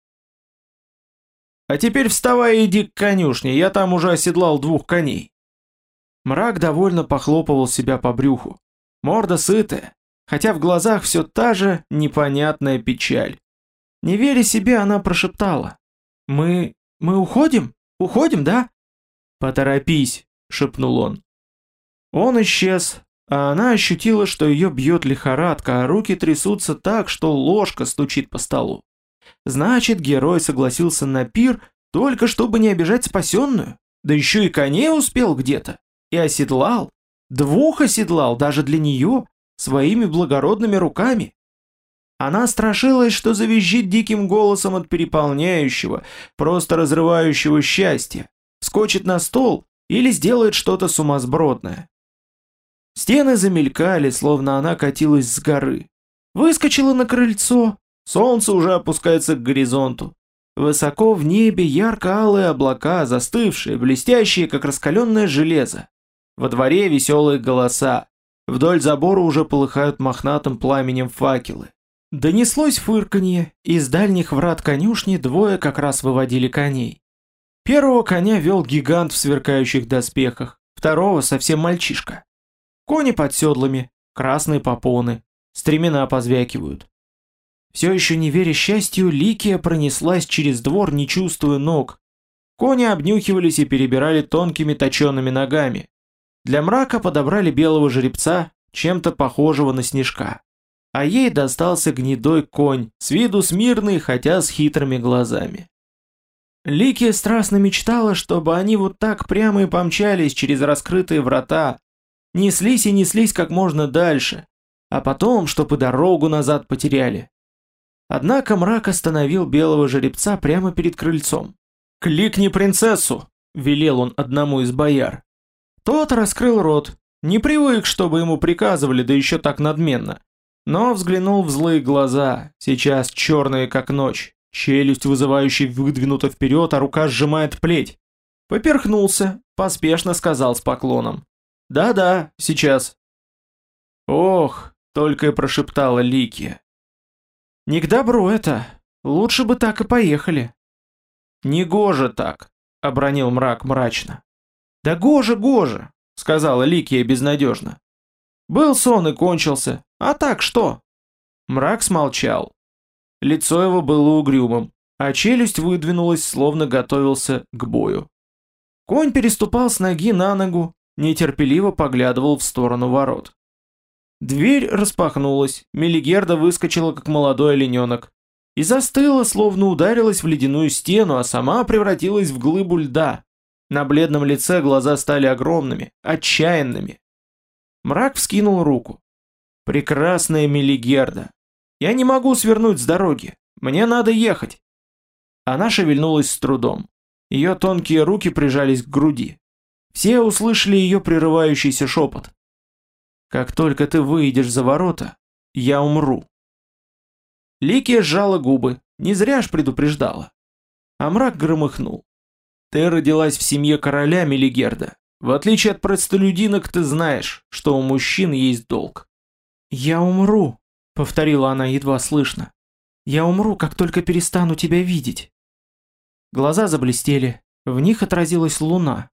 «А теперь вставай и иди к конюшне, я там уже оседлал двух коней». Мрак довольно похлопывал себя по брюху. Морда сытая, хотя в глазах все та же непонятная печаль. Не веря себе, она прошептала. «Мы... мы уходим? Уходим, да?» «Поторопись», — шепнул он. Он исчез, а она ощутила, что ее бьет лихорадка, а руки трясутся так, что ложка стучит по столу. Значит, герой согласился на пир, только чтобы не обижать спасенную, да еще и коней успел где-то, и оседлал, двух оседлал даже для нее, своими благородными руками. Она страшилась, что завизжит диким голосом от переполняющего, просто разрывающего счастья, скочит на стол или сделает что-то сумасбродное. Стены замелькали, словно она катилась с горы. Выскочила на крыльцо, солнце уже опускается к горизонту. Высоко в небе ярко-алые облака, застывшие, блестящие, как раскаленное железо. Во дворе веселые голоса. Вдоль забора уже полыхают мохнатым пламенем факелы. Донеслось фырканье, из дальних врат конюшни двое как раз выводили коней. Первого коня вел гигант в сверкающих доспехах, второго совсем мальчишка. Кони под седлами, красные попоны, стремена позвякивают. Все еще не веря счастью, Ликия пронеслась через двор, не чувствуя ног. Кони обнюхивались и перебирали тонкими точеными ногами. Для мрака подобрали белого жеребца, чем-то похожего на снежка. а ей достался гнедой конь, с виду смирный, хотя с хитрыми глазами. Ликия страстно мечтала, чтобы они вот так прямо и помчались через раскрытые врата, неслись и неслись как можно дальше, а потом, чтобы дорогу назад потеряли. Однако мрак остановил белого жеребца прямо перед крыльцом. «Кликни принцессу!» – велел он одному из бояр. Тот раскрыл рот, не привык, чтобы ему приказывали, да еще так надменно. Но взглянул в злые глаза, сейчас черные как ночь, челюсть вызывающая выдвинута вперед, а рука сжимает плеть. Поперхнулся, поспешно сказал с поклоном. «Да-да, сейчас». «Ох», — только и прошептала Лики. «Не к добру это. Лучше бы так и поехали». «Негоже так», — обронил мрак мрачно. «Да гоже, гоже», — сказала Ликия безнадежно. «Был сон и кончился. А так что?» Мрак смолчал. Лицо его было угрюмым, а челюсть выдвинулась, словно готовился к бою. Конь переступал с ноги на ногу, нетерпеливо поглядывал в сторону ворот. Дверь распахнулась, Мелигерда выскочила, как молодой олененок, и застыла, словно ударилась в ледяную стену, а сама превратилась в глыбу льда. На бледном лице глаза стали огромными, отчаянными. Мрак вскинул руку. «Прекрасная Мелигерда! Я не могу свернуть с дороги, мне надо ехать!» Она шевельнулась с трудом. Ее тонкие руки прижались к груди. Все услышали ее прерывающийся шепот. «Как только ты выйдешь за ворота, я умру». Ликия сжала губы, не зря ж предупреждала. А мрак громыхнул. «Ты родилась в семье короля Мелигерда. В отличие от простолюдинок, ты знаешь, что у мужчин есть долг». «Я умру», — повторила она едва слышно. «Я умру, как только перестану тебя видеть». Глаза заблестели, в них отразилась луна,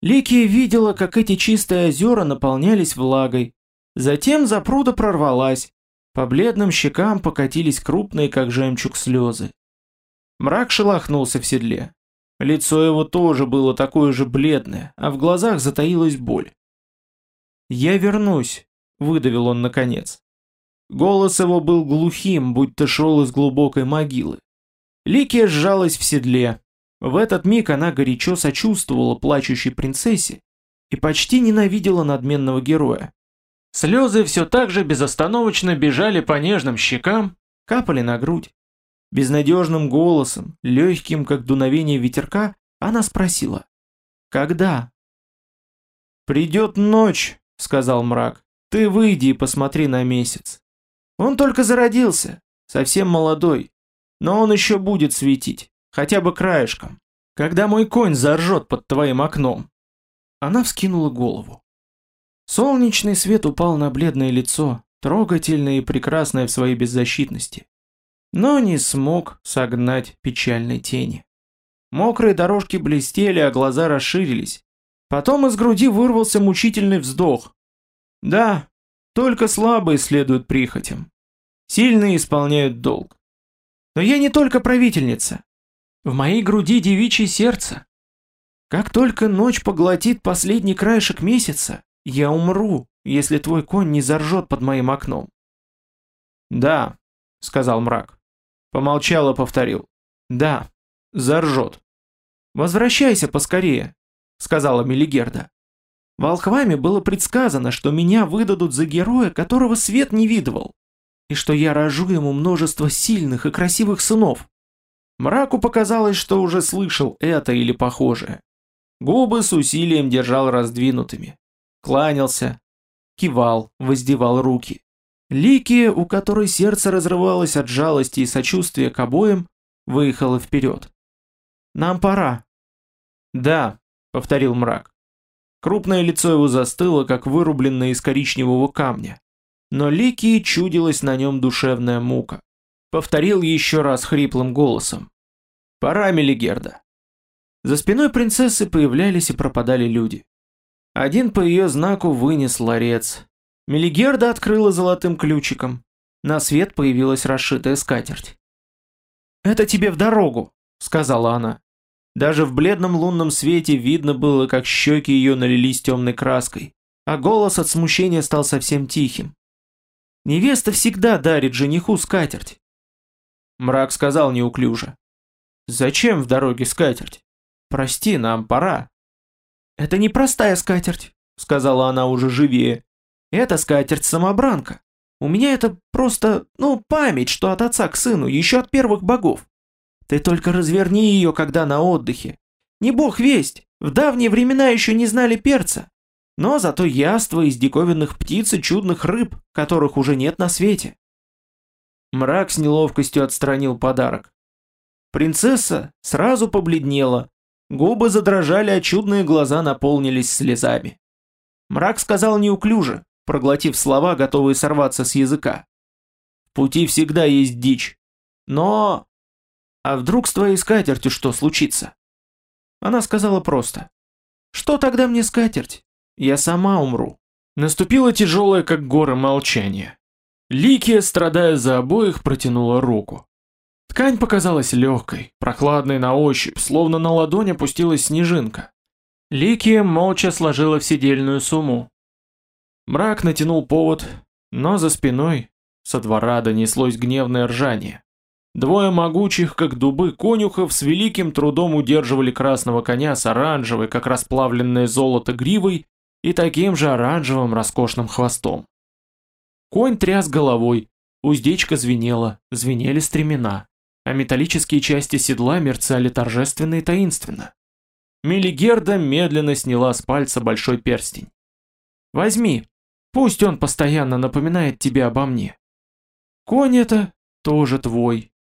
Ликия видела, как эти чистые озера наполнялись влагой. Затем запруда прорвалась. По бледным щекам покатились крупные, как жемчуг, слезы. Мрак шелохнулся в седле. Лицо его тоже было такое же бледное, а в глазах затаилась боль. «Я вернусь», — выдавил он наконец. Голос его был глухим, будто шел из глубокой могилы. Ликия сжалась в седле, в этот миг она горячо сочувствовала плачущей принцессе и почти ненавидела надменного героя. Слезы все так же безостановочно бежали по нежным щекам, капали на грудь. Безнадежным голосом, легким, как дуновение ветерка, она спросила. «Когда?» «Придет ночь», — сказал мрак. «Ты выйди и посмотри на месяц. Он только зародился, совсем молодой, но он еще будет светить хотя бы краешком. Когда мой конь заржет под твоим окном. Она вскинула голову. Солнечный свет упал на бледное лицо, трогательное и прекрасное в своей беззащитности. Но не смог согнать печальной тени. Мокрые дорожки блестели, а глаза расширились. Потом из груди вырвался мучительный вздох. Да, только слабые следуют прихотям. Сильные исполняют долг. Но я не только правительница. В моей груди девичье сердце. Как только ночь поглотит последний краешек месяца, я умру, если твой конь не заржет под моим окном. Да, сказал мрак. Помолчал и повторил. Да, заржет. Возвращайся поскорее, сказала Мелигерда. Волхвами было предсказано, что меня выдадут за героя, которого свет не видывал, и что я рожу ему множество сильных и красивых сынов. Мраку показалось, что уже слышал это или похожее. Губы с усилием держал раздвинутыми. Кланялся, кивал, воздевал руки. Ликия, у которой сердце разрывалось от жалости и сочувствия к обоим, выехала вперед. «Нам пора». «Да», — повторил мрак. Крупное лицо его застыло, как вырубленное из коричневого камня. Но Ликии чудилась на нем душевная мука. Повторил еще раз хриплым голосом. «Пора, Мелигерда». За спиной принцессы появлялись и пропадали люди. Один по ее знаку вынес ларец. Мелигерда открыла золотым ключиком. На свет появилась расшитая скатерть. «Это тебе в дорогу», — сказала она. Даже в бледном лунном свете видно было, как щеки ее налились темной краской, а голос от смущения стал совсем тихим. Невеста всегда дарит жениху скатерть. Мрак сказал неуклюже. Зачем в дороге скатерть? Прости, нам пора. Это не простая скатерть, сказала она уже живее. Это скатерть-самобранка. У меня это просто, ну, память, что от отца к сыну, еще от первых богов. Ты только разверни ее, когда на отдыхе. Не бог весть, в давние времена еще не знали перца. Но зато яства из диковинных птиц и чудных рыб, которых уже нет на свете. Мрак с неловкостью отстранил подарок. Принцесса сразу побледнела, губы задрожали, а чудные глаза наполнились слезами. Мрак сказал неуклюже, проглотив слова, готовые сорваться с языка. В пути всегда есть дичь. Но... А вдруг с твоей скатертью что случится? Она сказала просто. Что тогда мне скатерть? Я сама умру. Наступило тяжелое, как горы, молчание. Ликия, страдая за обоих, протянула руку. Ткань показалась легкой, прохладной на ощупь, словно на ладонь опустилась снежинка. Ликия молча сложила в сидельную сумму. Мрак натянул повод, но за спиной со двора донеслось гневное ржание. Двое могучих, как дубы, конюхов с великим трудом удерживали красного коня с оранжевой, как расплавленное золото, гривой и таким же оранжевым роскошным хвостом. Конь тряс головой, уздечка звенела, звенели стремена, а металлические части седла мерцали торжественно и таинственно. Мелигерда медленно сняла с пальца большой перстень. «Возьми, пусть он постоянно напоминает тебе обо мне. Конь это тоже твой,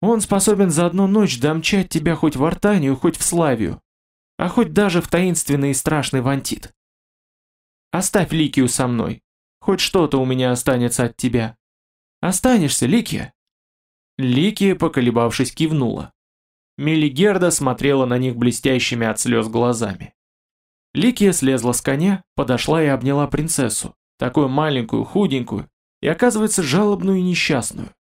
он способен за одну ночь домчать тебя хоть в Артанию, хоть в Славию, а хоть даже в таинственный и страшный Вантит. Оставь Ликию со мной, хоть что-то у меня останется от тебя. Останешься, Ликия?» Ликия, поколебавшись, кивнула. Мелигерда смотрела на них блестящими от слез глазами. Ликия слезла с коня, подошла и обняла принцессу, такую маленькую, худенькую, и оказывается жалобную и несчастную.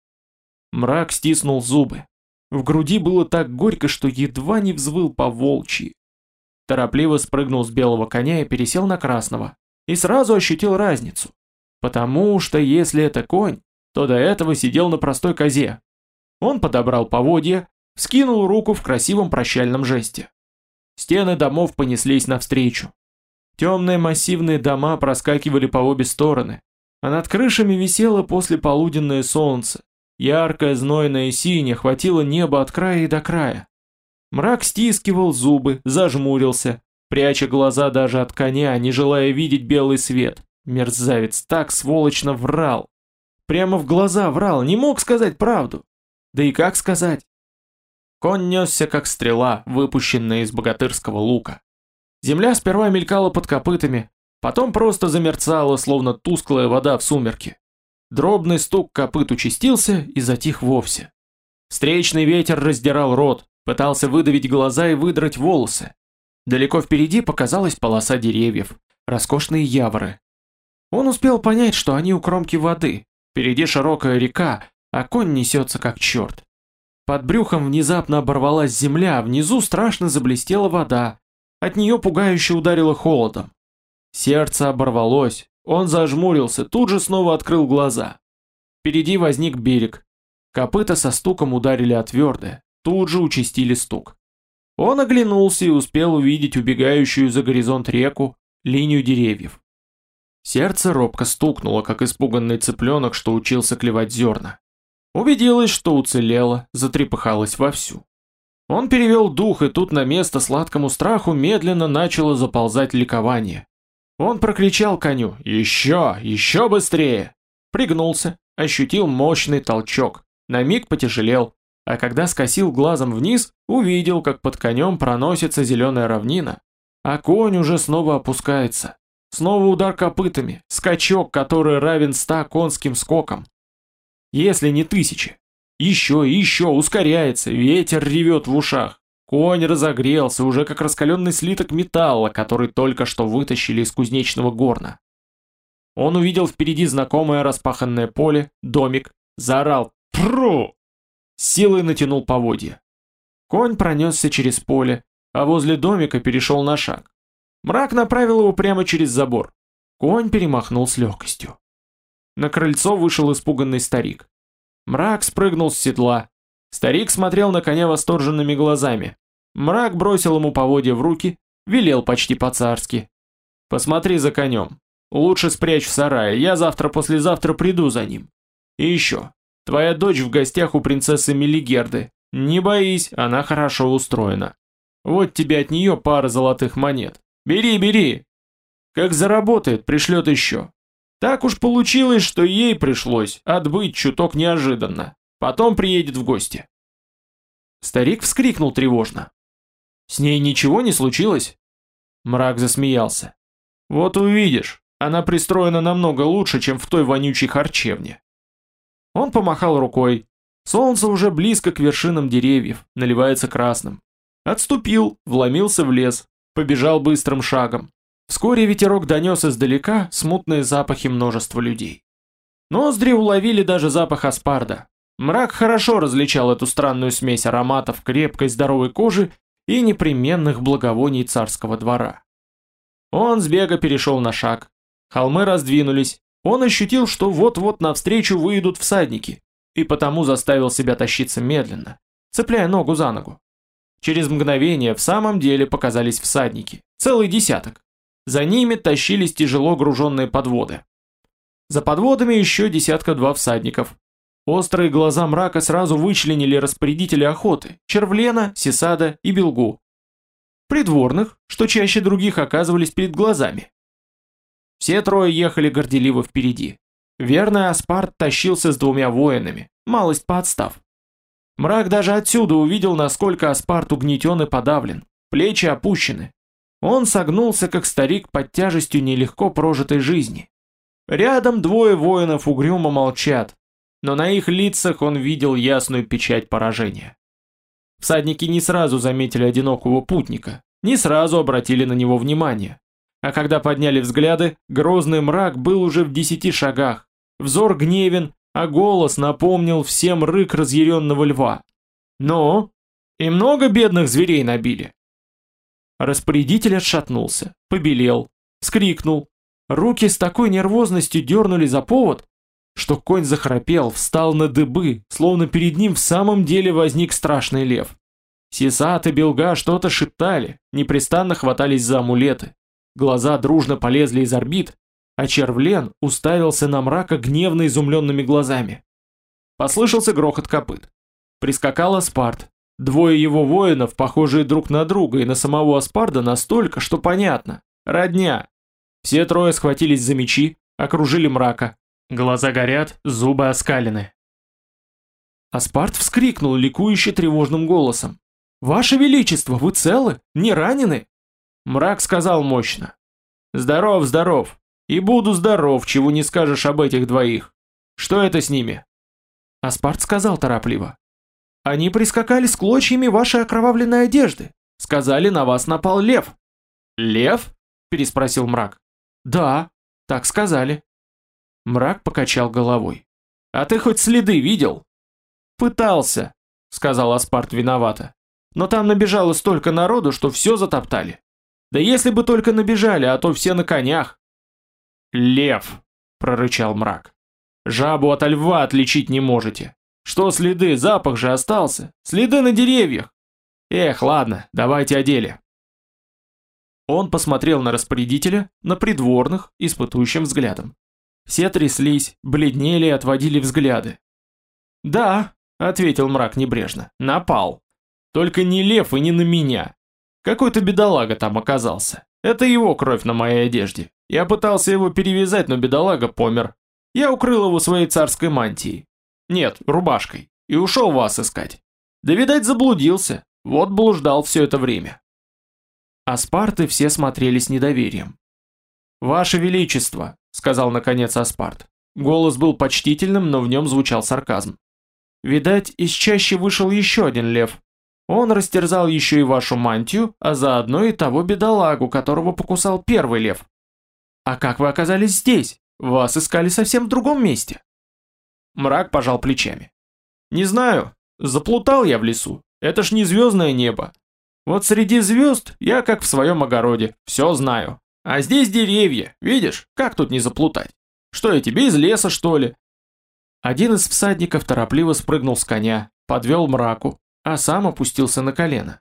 Мрак стиснул зубы. В груди было так горько, что едва не взвыл по волчьи. Торопливо спрыгнул с белого коня и пересел на красного. И сразу ощутил разницу. Потому что если это конь, то до этого сидел на простой козе. Он подобрал поводья, скинул руку в красивом прощальном жесте. Стены домов понеслись навстречу. Темные массивные дома проскакивали по обе стороны, а над крышами висело послеполуденное солнце, Яркое, знойное синее хватило небо от края и до края. Мрак стискивал зубы, зажмурился, пряча глаза даже от коня, не желая видеть белый свет. Мерзавец так сволочно врал. Прямо в глаза врал, не мог сказать правду. Да и как сказать? Конь несся, как стрела, выпущенная из богатырского лука. Земля сперва мелькала под копытами, потом просто замерцала, словно тусклая вода в сумерке. Дробный стук копыт участился и затих вовсе. Встречный ветер раздирал рот, пытался выдавить глаза и выдрать волосы. Далеко впереди показалась полоса деревьев, роскошные яворы. Он успел понять, что они у кромки воды, впереди широкая река, а конь несется как черт. Под брюхом внезапно оборвалась земля, внизу страшно заблестела вода, от нее пугающе ударило холодом. Сердце оборвалось, он зажмурился, тут же снова открыл глаза. Впереди возник берег. Копыта со стуком ударили о твердое, тут же участили стук. Он оглянулся и успел увидеть убегающую за горизонт реку, линию деревьев. Сердце робко стукнуло, как испуганный цыпленок, что учился клевать зерна. Убедилась, что уцелела, затрепыхалась вовсю. Он перевел дух, и тут на место сладкому страху медленно начало заползать ликование. Он прокричал коню «Еще! Еще быстрее!» Пригнулся, ощутил мощный толчок, на миг потяжелел, а когда скосил глазом вниз, увидел, как под конем проносится зеленая равнина, а конь уже снова опускается. Снова удар копытами, скачок, который равен ста конским скокам. Если не тысячи. Еще и еще ускоряется, ветер ревет в ушах. Конь разогрелся, уже как раскаленный слиток металла, который только что вытащили из кузнечного горна. Он увидел впереди знакомое распаханное поле, домик, заорал «Пру!», силой натянул поводья. Конь пронесся через поле, а возле домика перешел на шаг. Мрак направил его прямо через забор. Конь перемахнул с легкостью. На крыльцо вышел испуганный старик. Мрак спрыгнул с седла. Старик смотрел на коня восторженными глазами. Мрак бросил ему поводья в руки, велел почти по-царски. «Посмотри за конем. Лучше спрячь в сарае, я завтра-послезавтра приду за ним. И еще, твоя дочь в гостях у принцессы Мелигерды. Не боись, она хорошо устроена. Вот тебе от нее пара золотых монет. Бери, бери. Как заработает, пришлет еще. Так уж получилось, что ей пришлось отбыть чуток неожиданно. Потом приедет в гости. Старик вскрикнул тревожно. С ней ничего не случилось? Мрак засмеялся. Вот увидишь, она пристроена намного лучше, чем в той вонючей харчевне. Он помахал рукой. Солнце уже близко к вершинам деревьев, наливается красным. Отступил, вломился в лес, побежал быстрым шагом. Вскоре ветерок донес издалека смутные запахи множества людей. Ноздри уловили даже запах аспарда. Мрак хорошо различал эту странную смесь ароматов крепкой здоровой кожи и непременных благовоний царского двора. Он с бега перешел на шаг. Холмы раздвинулись. Он ощутил, что вот-вот навстречу выйдут всадники, и потому заставил себя тащиться медленно, цепляя ногу за ногу. Через мгновение в самом деле показались всадники, целый десяток. За ними тащились тяжело груженные подводы. За подводами еще десятка-два всадников. Острые глаза мрака сразу вычленили распорядителя охоты, Червлена, Сесада и Белгу. Придворных, что чаще других оказывались перед глазами. Все трое ехали горделиво впереди. Верный Аспарт тащился с двумя воинами, малость поотстав. Мрак даже отсюда увидел, насколько Аспарт угнетен и подавлен, плечи опущены. Он согнулся, как старик под тяжестью нелегко прожитой жизни. Рядом двое воинов угрюмо молчат, но на их лицах он видел ясную печать поражения. Всадники не сразу заметили одинокого путника, не сразу обратили на него внимание. А когда подняли взгляды, грозный мрак был уже в десяти шагах. Взор гневен, а голос напомнил всем рык разъяренного льва. «Ну? И много бедных зверей набили?» Распорядитель отшатнулся, побелел, скрикнул. Руки с такой нервозностью дернули за повод, что конь захрапел, встал на дыбы, словно перед ним в самом деле возник страшный лев. Сисат и Белга что-то шептали, непрестанно хватались за амулеты. Глаза дружно полезли из орбит, а Червлен уставился на мрака гневно изумленными глазами. Послышался грохот копыт. Прискакал Аспарт. Двое его воинов, похожие друг на друга и на самого Аспарда настолько, что понятно. Родня. Все трое схватились за мечи, окружили мрака. Глаза горят, зубы оскалены. Аспарт вскрикнул ликующе тревожным голосом. «Ваше Величество, вы целы? Не ранены?» Мрак сказал мощно. «Здоров, здоров. И буду здоров, чего не скажешь об этих двоих. Что это с ними?» Аспарт сказал торопливо. «Они прискакали с клочьями вашей окровавленной одежды. Сказали, на вас напал лев». «Лев?» – переспросил мрак. «Да, так сказали». Мрак покачал головой. «А ты хоть следы видел?» «Пытался», — сказал Аспарт виновато. «Но там набежало столько народу, что все затоптали. Да если бы только набежали, а то все на конях». «Лев», — прорычал мрак. «Жабу от льва отличить не можете. Что следы, запах же остался. Следы на деревьях. Эх, ладно, давайте о деле». Он посмотрел на распорядителя, на придворных, испытующим взглядом. Все тряслись, бледнели и отводили взгляды. «Да», — ответил мрак небрежно, — «напал. Только не лев и не на меня. Какой-то бедолага там оказался. Это его кровь на моей одежде. Я пытался его перевязать, но бедолага помер. Я укрыл его своей царской мантией. Нет, рубашкой. И ушел вас искать. Да, видать, заблудился. Вот блуждал все это время». Аспарты все смотрели с недоверием. «Ваше Величество», сказал наконец Аспарт. Голос был почтительным, но в нем звучал сарказм. Видать, из чаще вышел еще один лев. Он растерзал еще и вашу мантию, а заодно и того бедолагу, которого покусал первый лев. А как вы оказались здесь? Вас искали совсем в другом месте. Мрак пожал плечами. Не знаю, заплутал я в лесу. Это ж не звездное небо. Вот среди звезд я как в своем огороде, все знаю. А здесь деревья, видишь, как тут не заплутать? Что я тебе из леса, что ли?» Один из всадников торопливо спрыгнул с коня, подвел мраку, а сам опустился на колено.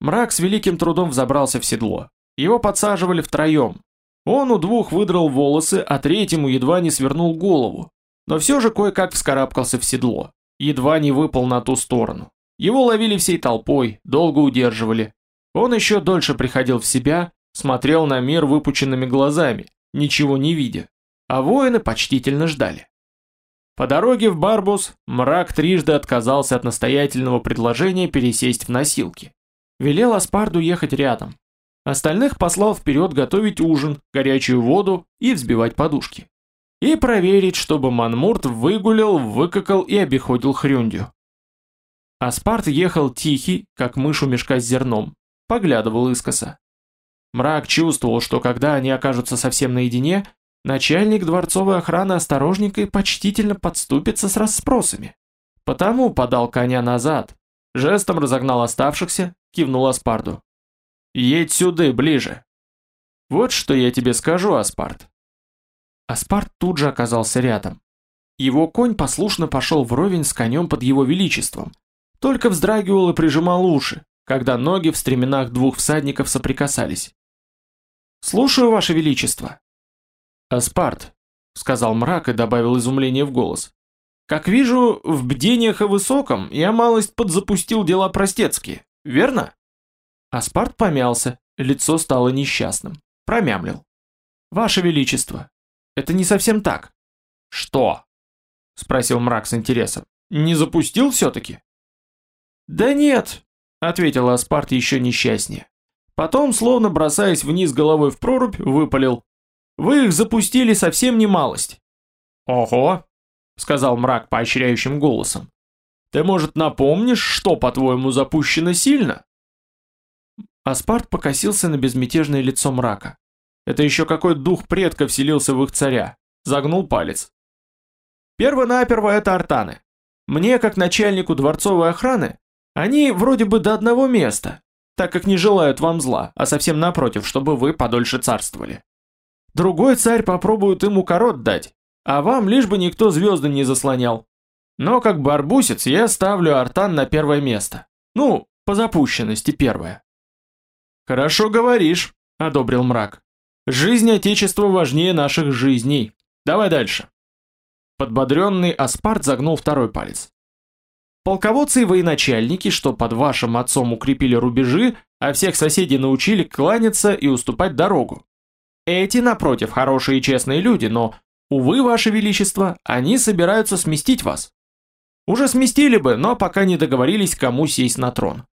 Мрак с великим трудом взобрался в седло. Его подсаживали втроем. Он у двух выдрал волосы, а третьему едва не свернул голову. Но все же кое-как вскарабкался в седло. Едва не выпал на ту сторону. Его ловили всей толпой, долго удерживали. Он еще дольше приходил в себя, смотрел на мир выпученными глазами, ничего не видя. А воины почтительно ждали. По дороге в Барбус мрак трижды отказался от настоятельного предложения пересесть в носилки. Велел Аспарду ехать рядом. Остальных послал вперед готовить ужин, горячую воду и взбивать подушки. И проверить, чтобы Манмурт выгулял, выкакал и обиходил Хрюндю. Аспарт ехал тихий, как мышь у мешка с зерном, поглядывал искоса. Мрак чувствовал, что когда они окажутся совсем наедине, начальник дворцовой охраны осторожненько и почтительно подступится с расспросами. Потому подал коня назад, жестом разогнал оставшихся, кивнул Аспарду. «Едь сюда, ближе!» «Вот что я тебе скажу, Аспарт!» Аспарт тут же оказался рядом. Его конь послушно пошел вровень с конем под его величеством, только вздрагивал и прижимал уши, когда ноги в стременах двух всадников соприкасались. «Слушаю, Ваше Величество!» «Аспарт», — сказал мрак и добавил изумление в голос. «Как вижу, в бдениях о высоком я малость подзапустил дела простецкие, верно?» Аспарт помялся, лицо стало несчастным, промямлил. «Ваше Величество, это не совсем так». «Что?» — спросил мрак с интересом. «Не запустил все-таки?» «Да нет», — ответил Аспарт еще несчастнее. Потом, словно бросаясь вниз головой в прорубь, выпалил. Вы их запустили совсем не малость. Ого, сказал мрак поощряющим голосом. Ты, может, напомнишь, что, по-твоему, запущено сильно? Аспарт покосился на безмятежное лицо мрака. Это еще какой дух предка вселился в их царя. Загнул палец. Перво-наперво это артаны. Мне, как начальнику дворцовой охраны, они вроде бы до одного места, так как не желают вам зла, а совсем напротив, чтобы вы подольше царствовали. Другой царь попробует ему корот дать, а вам лишь бы никто звезды не заслонял. Но как барбусец я ставлю артан на первое место. Ну, по запущенности первое. Хорошо говоришь, одобрил мрак. Жизнь Отечества важнее наших жизней. Давай дальше. Подбодренный Аспарт загнул второй палец. Полководцы и военачальники, что под вашим отцом укрепили рубежи, а всех соседей научили кланяться и уступать дорогу. Эти, напротив, хорошие и честные люди, но, увы, ваше величество, они собираются сместить вас. Уже сместили бы, но пока не договорились, кому сесть на трон.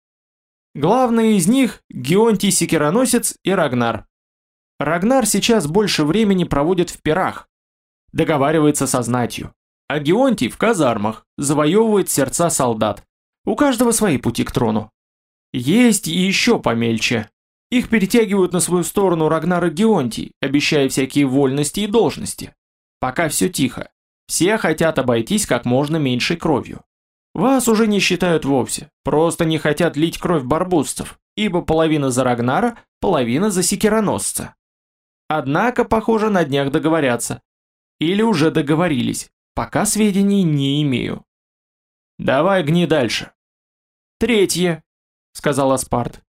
Главные из них – Геонтий Секироносец и Рагнар. Рагнар сейчас больше времени проводит в пирах, договаривается со знатью, а Геонтий в казармах, завоевывает сердца солдат. У каждого свои пути к трону. Есть и еще помельче. Их перетягивают на свою сторону Рагнар и Геонтий, обещая всякие вольности и должности. Пока все тихо. Все хотят обойтись как можно меньшей кровью. Вас уже не считают вовсе, просто не хотят лить кровь барбусцев, ибо половина за Рагнара, половина за секироносца. Однако, похоже, на днях договорятся. Или уже договорились, пока сведений не имею. Давай гни дальше. Третье, сказал Аспарт.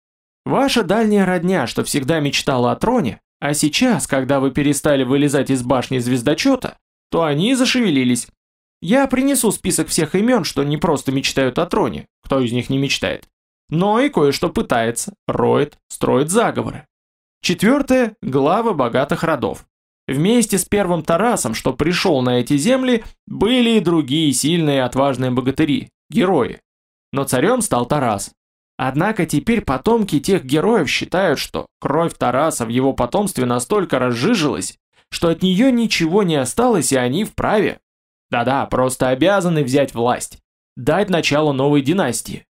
Ваша дальняя родня, что всегда мечтала о троне, а сейчас, когда вы перестали вылезать из башни звездочета, то они зашевелились. Я принесу список всех имен, что не просто мечтают о троне, кто из них не мечтает, но и кое-что пытается, роет, строит заговоры. Четвертое – главы богатых родов. Вместе с первым Тарасом, что пришел на эти земли, были и другие сильные отважные богатыри, герои. Но царем стал Тарас, Однако теперь потомки тех героев считают, что кровь Тараса в его потомстве настолько разжижилась, что от нее ничего не осталось и они вправе. Да-да, просто обязаны взять власть, дать начало новой династии.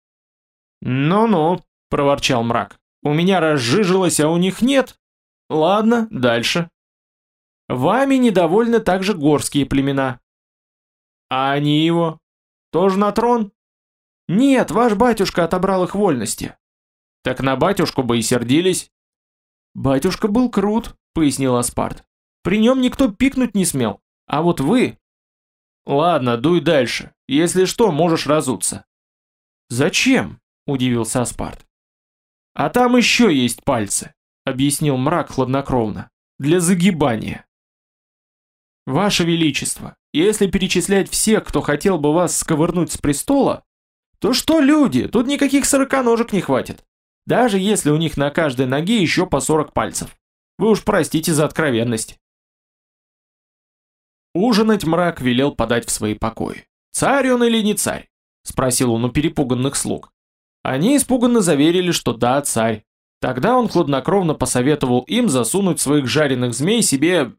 «Ну-ну», — проворчал мрак, — «у меня разжижилось, а у них нет. Ладно, дальше». Вами недовольны также горские племена. А они его? Тоже на трон? Нет, ваш батюшка отобрал их вольности. Так на батюшку бы и сердились. Батюшка был крут, пояснил Аспарт. При нем никто пикнуть не смел. А вот вы... Ладно, дуй дальше. Если что, можешь разуться. Зачем? Удивился Аспарт. А там еще есть пальцы, объяснил мрак хладнокровно. Для загибания. Ваше Величество, если перечислять всех, кто хотел бы вас сковырнуть с престола, то что люди, тут никаких сороконожек не хватит. Даже если у них на каждой ноге еще по 40 пальцев. Вы уж простите за откровенность. Ужинать мрак велел подать в свои покои. «Царь он или не царь?» – спросил он у перепуганных слуг. Они испуганно заверили, что да, царь. Тогда он хладнокровно посоветовал им засунуть своих жареных змей себе,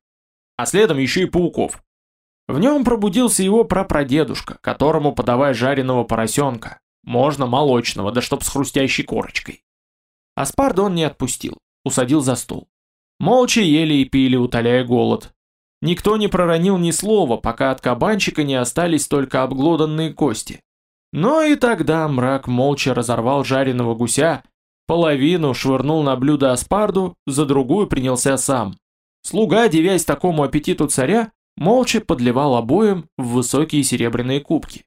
а следом еще и пауков. В нем пробудился его прапрадедушка, которому подавай жареного поросенка, можно молочного, да чтоб с хрустящей корочкой. Аспарда он не отпустил, усадил за стол. Молча ели и пили, утоляя голод, Никто не проронил ни слова, пока от кабанчика не остались только обглоданные кости. Но и тогда мрак молча разорвал жареного гуся, половину швырнул на блюдо аспарду, за другую принялся сам. Слуга, девясь такому аппетиту царя, молча подливал обоим в высокие серебряные кубки.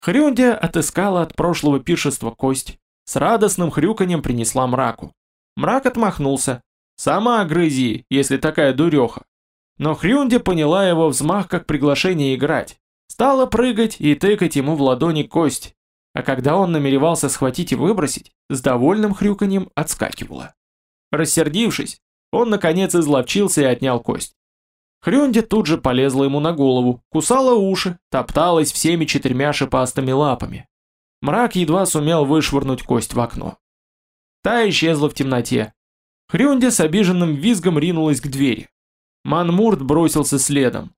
Хрюндя отыскала от прошлого пиршества кость, с радостным хрюканьем принесла мраку. Мрак отмахнулся. «Сама грызи, если такая дуреха. Но Хрюнди поняла его взмах как приглашение играть. Стала прыгать и тыкать ему в ладони кость. А когда он намеревался схватить и выбросить, с довольным хрюканьем отскакивала. Рассердившись, он наконец изловчился и отнял кость. Хрюнди тут же полезла ему на голову, кусала уши, топталась всеми четырьмя шипастыми лапами. Мрак едва сумел вышвырнуть кость в окно. Та исчезла в темноте. Хрюнди с обиженным визгом ринулась к двери. Манмурт бросился следом.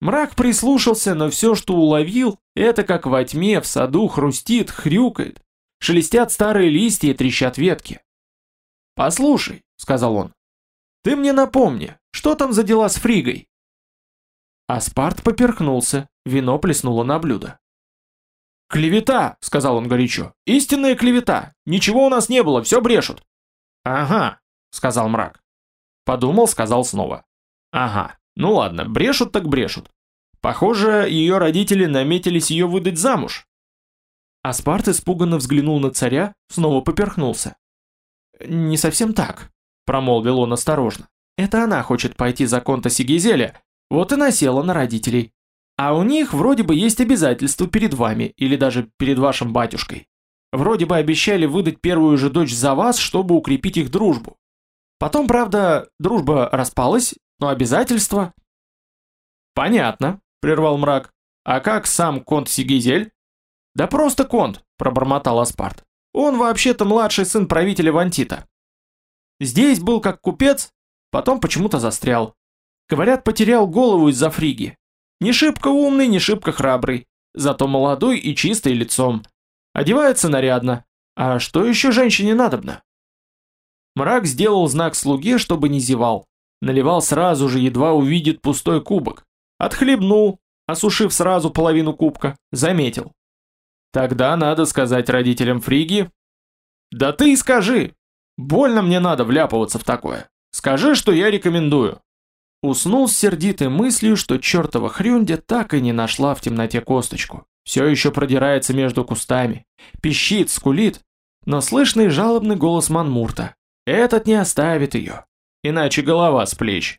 Мрак прислушался, но все, что уловил, это как во тьме в саду хрустит, хрюкает, шелестят старые листья и трещат ветки. «Послушай», — сказал он, — «ты мне напомни, что там за дела с Фригой?» Аспарт поперхнулся, вино плеснуло на блюдо. «Клевета», — сказал он горячо, — «истинная клевета, ничего у нас не было, все брешут». «Ага», — сказал мрак. Подумал, сказал снова. Ага, ну ладно, брешут так брешут. Похоже, ее родители наметились ее выдать замуж. Аспарт испуганно взглянул на царя, снова поперхнулся. «Не совсем так», — промолвил он осторожно. «Это она хочет пойти за конта Сигизеля, вот и насела на родителей. А у них вроде бы есть обязательства перед вами, или даже перед вашим батюшкой. Вроде бы обещали выдать первую же дочь за вас, чтобы укрепить их дружбу. Потом, правда, дружба распалась, но обязательства... Понятно, прервал мрак. А как сам конт Сигизель? Да просто конт, пробормотал Аспарт. Он вообще-то младший сын правителя Вантита. Здесь был как купец, потом почему-то застрял. Говорят, потерял голову из-за фриги. Не шибко умный, не шибко храбрый, зато молодой и чистый лицом. Одевается нарядно. А что еще женщине надобно? Мрак сделал знак слуге, чтобы не зевал. Наливал сразу же, едва увидит пустой кубок. Отхлебнул, осушив сразу половину кубка, заметил. Тогда надо сказать родителям Фриги. Да ты и скажи. Больно мне надо вляпываться в такое. Скажи, что я рекомендую. Уснул с сердитой мыслью, что чертова хрюндя так и не нашла в темноте косточку. Все еще продирается между кустами. Пищит, скулит. Но слышный жалобный голос Манмурта. Этот не оставит ее, иначе голова с плеч.